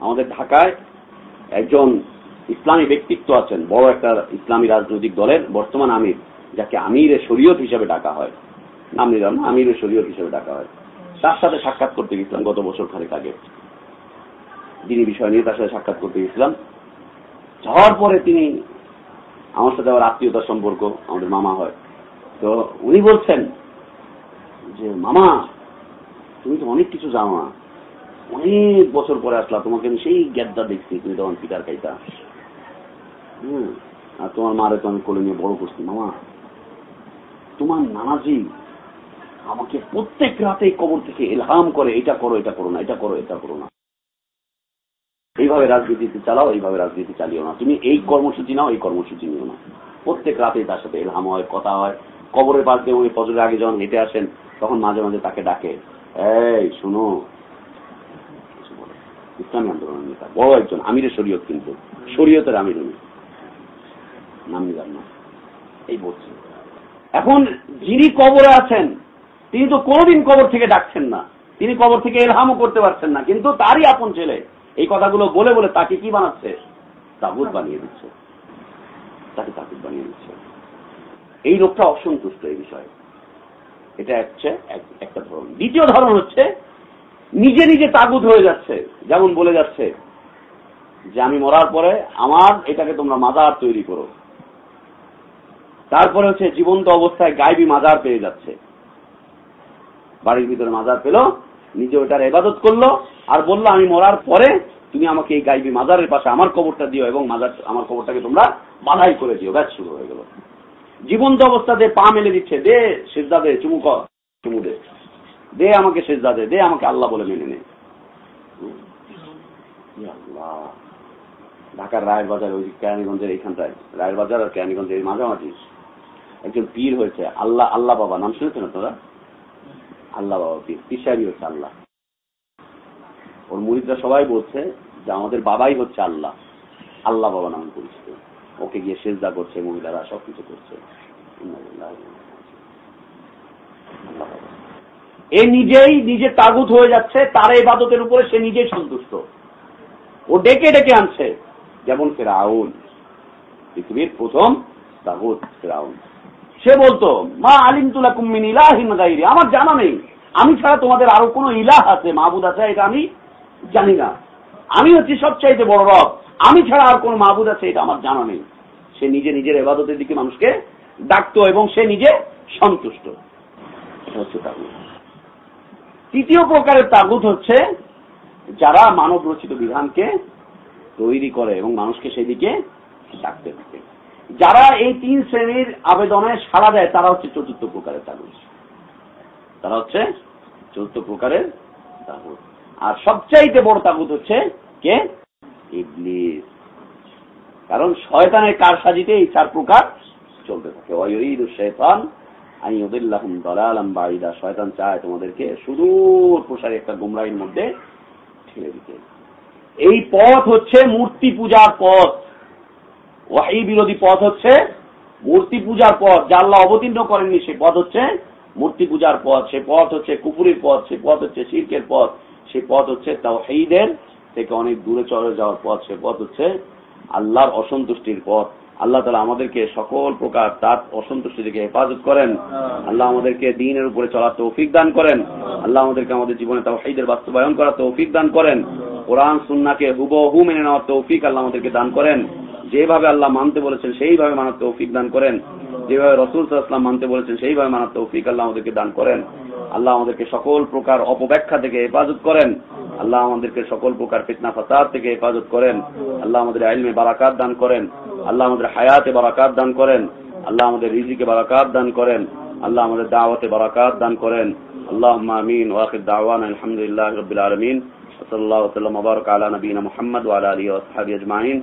আমাদের ঢাকায় একজন ইসলামী ব্যক্তিত্ব আছেন, বড় একটা ইসলামী রাজনৈতিক দলের বর্তমান আমির, যাকে আমিরের শরীয়ত হিসেবে ডাকা হয়। নাম নিলাম না আমিরের শরীয়ত হিসেবে ডাকা হয়। তার সাথে সাক্ষাৎ করতে গেছিলাম গত বছর খানেক আগে। যিনি বিষয় নিয়ে তার সাথে সাক্ষাৎ করতে গেছিলাম। যাওয়ার পরে তিনি আমার সাথে আবার আত্মীয়তার সম্পর্ক, আমাদের মামা হয়। তো উনি বলছেন যে, মামা, তুমি তো অনেক কিছু জানো না। অনেক বছর পরে আসলা, তোমাকে আমি সেই গ্যাদ্দা দেখছি, তুমি তখন পিতার খাইতা হম, আর তোমার মারে তো আমি কোলে নিয়ে বড় করছি। মামা, তোমার নানাজি আমাকে প্রত্যেক রাতে কবর থেকে এলহাম করে, এটা করো এটা করো না, এটা করো এটা করো না। এইভাবে রাজনীতিতে চালাও, এইভাবে রাজনীতি চালিও না। তুমি এই কর্মসূচি নাও, এই কর্মসূচি নিও না। প্রত্যেক রাতে তার সাথে এলহাম হয়, কথা হয়। কবরের পাশ দিয়ে উনি ফজরের আগে যখন হেঁটে আসেন, তখন মাঝে মাঝে তাকে ডাকে। এই, শুনো। ইসলামী আন্দোলনের নেতা, বড় একজন, আমিরের শরীয়ত কিন্তু। শরীয়তের আমির উনি। নাম নিলাম না। এই বলছি। এখন যিনি কবরে আছেন, তিনি তো কোনোদিন কবর থেকে ডাকছেন না। তিনি কবর থেকে এলহামও করতে পারছেন না। কিন্তু তারই আপন ছেলে। এই কথাগুলো বলে বলে তাকে কি বানাচ্ছে? তাগুত বানিয়ে দিচ্ছে। তাকে তাগুত বানিয়ে দিচ্ছে। এই লোকটা অসন্তুষ্ট এই বিষয়ে। এটা হচ্ছে একটা ধরন। দ্বিতীয় ধরন হচ্ছে, নিজে নিজে তাগুত হয়ে যাচ্ছে। যেমন বলে যাচ্ছে যে, আমি মরার পরে আমার এটাকে তোমরা মাজার তৈরি করো। তারপরে হচ্ছে জীবন্ত অবস্থায় গাইবি মাজার পেয়ে যাচ্ছে। বাড়ির ভিতরে মাজার পেল, নিজে ওটার এবাদত করল আর বলল, আমি মরার পরে তুমি আমাকে এই গাইবি মাজারের পাশে আমার কবরটা দিও এবং মাজার, আমার কবরটাকে তোমরা বাধাই করে দিও। ব্যাস, শুরু হয়ে গেল। জীবন্ত অবস্থাতে পা মেলে দিচ্ছে, দে সেজদা দে, চুমু কর, চুমু দে। দে আমাকে সেজদা দে দে আমাকে আল্লাহ বলে মেনে নে। ঢাকার রায়ের বাজার ওই কেরানীগঞ্জের এইখানটায় রায়ের বাজার আর কেরানীগঞ্জের এই মাঝামাঝি। একজন পীর হয়েছে, আল্লাহ আল্লাহ বাবা, নাম শুনেছেন তোরা আল্লাহ বাবা পীর পিসারি হচ্ছে আল্লাহ। ওর মুরিদরা সবাই বলছে যে আমাদের বাবাই হচ্ছে আল্লাহ। আল্লাহ বাবা নামে পরিচিত। ওকে গিয়ে সেজদা করছে মহিলারা সবকিছু করছে। এ নিজেই নিজে তাগুত হয়ে যাচ্ছে, তার ইবাদতের উপরে সে নিজেই সন্তুষ্ট। ও ডেকে ডেকে আনছে, যেমন ফেরাউন। পৃথিবীর প্রথম তাগুত ফেরাউন। সে বলতো, মা আলিম তুলা কুম্মিন ইলাহিন আমার জানা নেই। আমি ছাড়া তোমাদের আরও কোনো ইলাহ আছে মাহবুদ আছে, এটা আমি জানি না। আমি হচ্ছি সবচাইতে বড় রব। আমি ছাড়া আর কোন মাহবুদ আছে, এটা আমার জানা নেই। সে নিজে নিজের এবাদতের দিকে মানুষকে ডাকতো এবং সে নিজে সন্তুষ্ট। তৃতীয় প্রকারের তাগুত হচ্ছে যারা মানব রচিত বিধানকে তৈরি করে এবং মানুষকে সেদিকে ডাকতে থাকে। যারা এই তিন শ্রেণির আবেদনে সাড়া দেয়, তারা হচ্ছে চতুর্থ প্রকারের তাগুত। তারা হচ্ছে চতুর্থ প্রকারের তাগুত। আর সবচাইতে বড় তাগুত হচ্ছে কে? ইবলিস। কারণ শয়তানের কার সাজিতে এই চার প্রকার চলতে থাকে। শয়তান আনি উদিল্লাহুম দালালাম বাঈদা। শয়তান চায় তোমাদেরকে সুদূর প্রসারী একটা মধ্যে ঠেলে দিতে। এই পথ হচ্ছে মূর্তি পূজার পথ। ওয়াহি বিরোধী পথ হচ্ছে মূর্তি পূজার পথ। যা অবতীর্ণ করেননি, সে পথ হচ্ছে মূর্তি পূজার পথ। সে পথ হচ্ছে কুপুরের পথ। সে পথ হচ্ছে শির্কের পথ। সে পথ হচ্ছে তাও তাওহীদের থেকে অনেক দূরে চলে যাওয়ার পথ সে পথ হচ্ছে আল্লাহর অসন্তুষ্টির পথ। আল্লাহ তালা আমাদেরকে সকল প্রকার তার অসন্তুষ্টি থেকে হেফাজত করেন। আল্লাহ আমাদেরকে দিনের উপরে চলার তৌফিক দান করেন। আল্লাহ আমাদেরকে আমাদের জীবনে তাওহীদের বাস্তবায়ন করার তৌফিক দান করেন। কোরআন সুন্নাকে হুবহু মেনে নেওয়ার তৌফিক আল্লাহ আমাদেরকে দান করেন। যেভাবে আল্লাহ মানতে বলেছেন, সেইভাবে মানার তৌফিক দান করেন। যেভাবে রসুল সাল্লাম মানতে বলেছেন, সেইভাবে মানার তৌফিক আল্লাহ আমাদেরকে দান করেন। আল্লাহ আমাদেরকে সকল প্রকার অপব্যাখ্যা থেকে হেফাজত করেন। আল্লাহ আমাদেরকে সকল প্রকার ফিতনা ফাসাদ থেকে হেফাজত করেন। আল্লাহ আমাদের আইলমে বারাকাত দান করেন। আল্লাহ আমাদের হায়াতে বারাকাত দান করেন। আল্লাহ আমাদের রিজিকে বারাকাত দান করেন। আল্লাহ আমাদের দাওয়াতে বারাকাত দান করেন। আল্লাহ আমিন ওয়াকিদ দাওয়ান আলহামদুলিল্লাহ রবিল আলমিন। সাল্লাহ সাল্লাম আবরক আলা নবীন মোহাম্মদ ওয়ালা আলী ওসহাবি আজমাইন।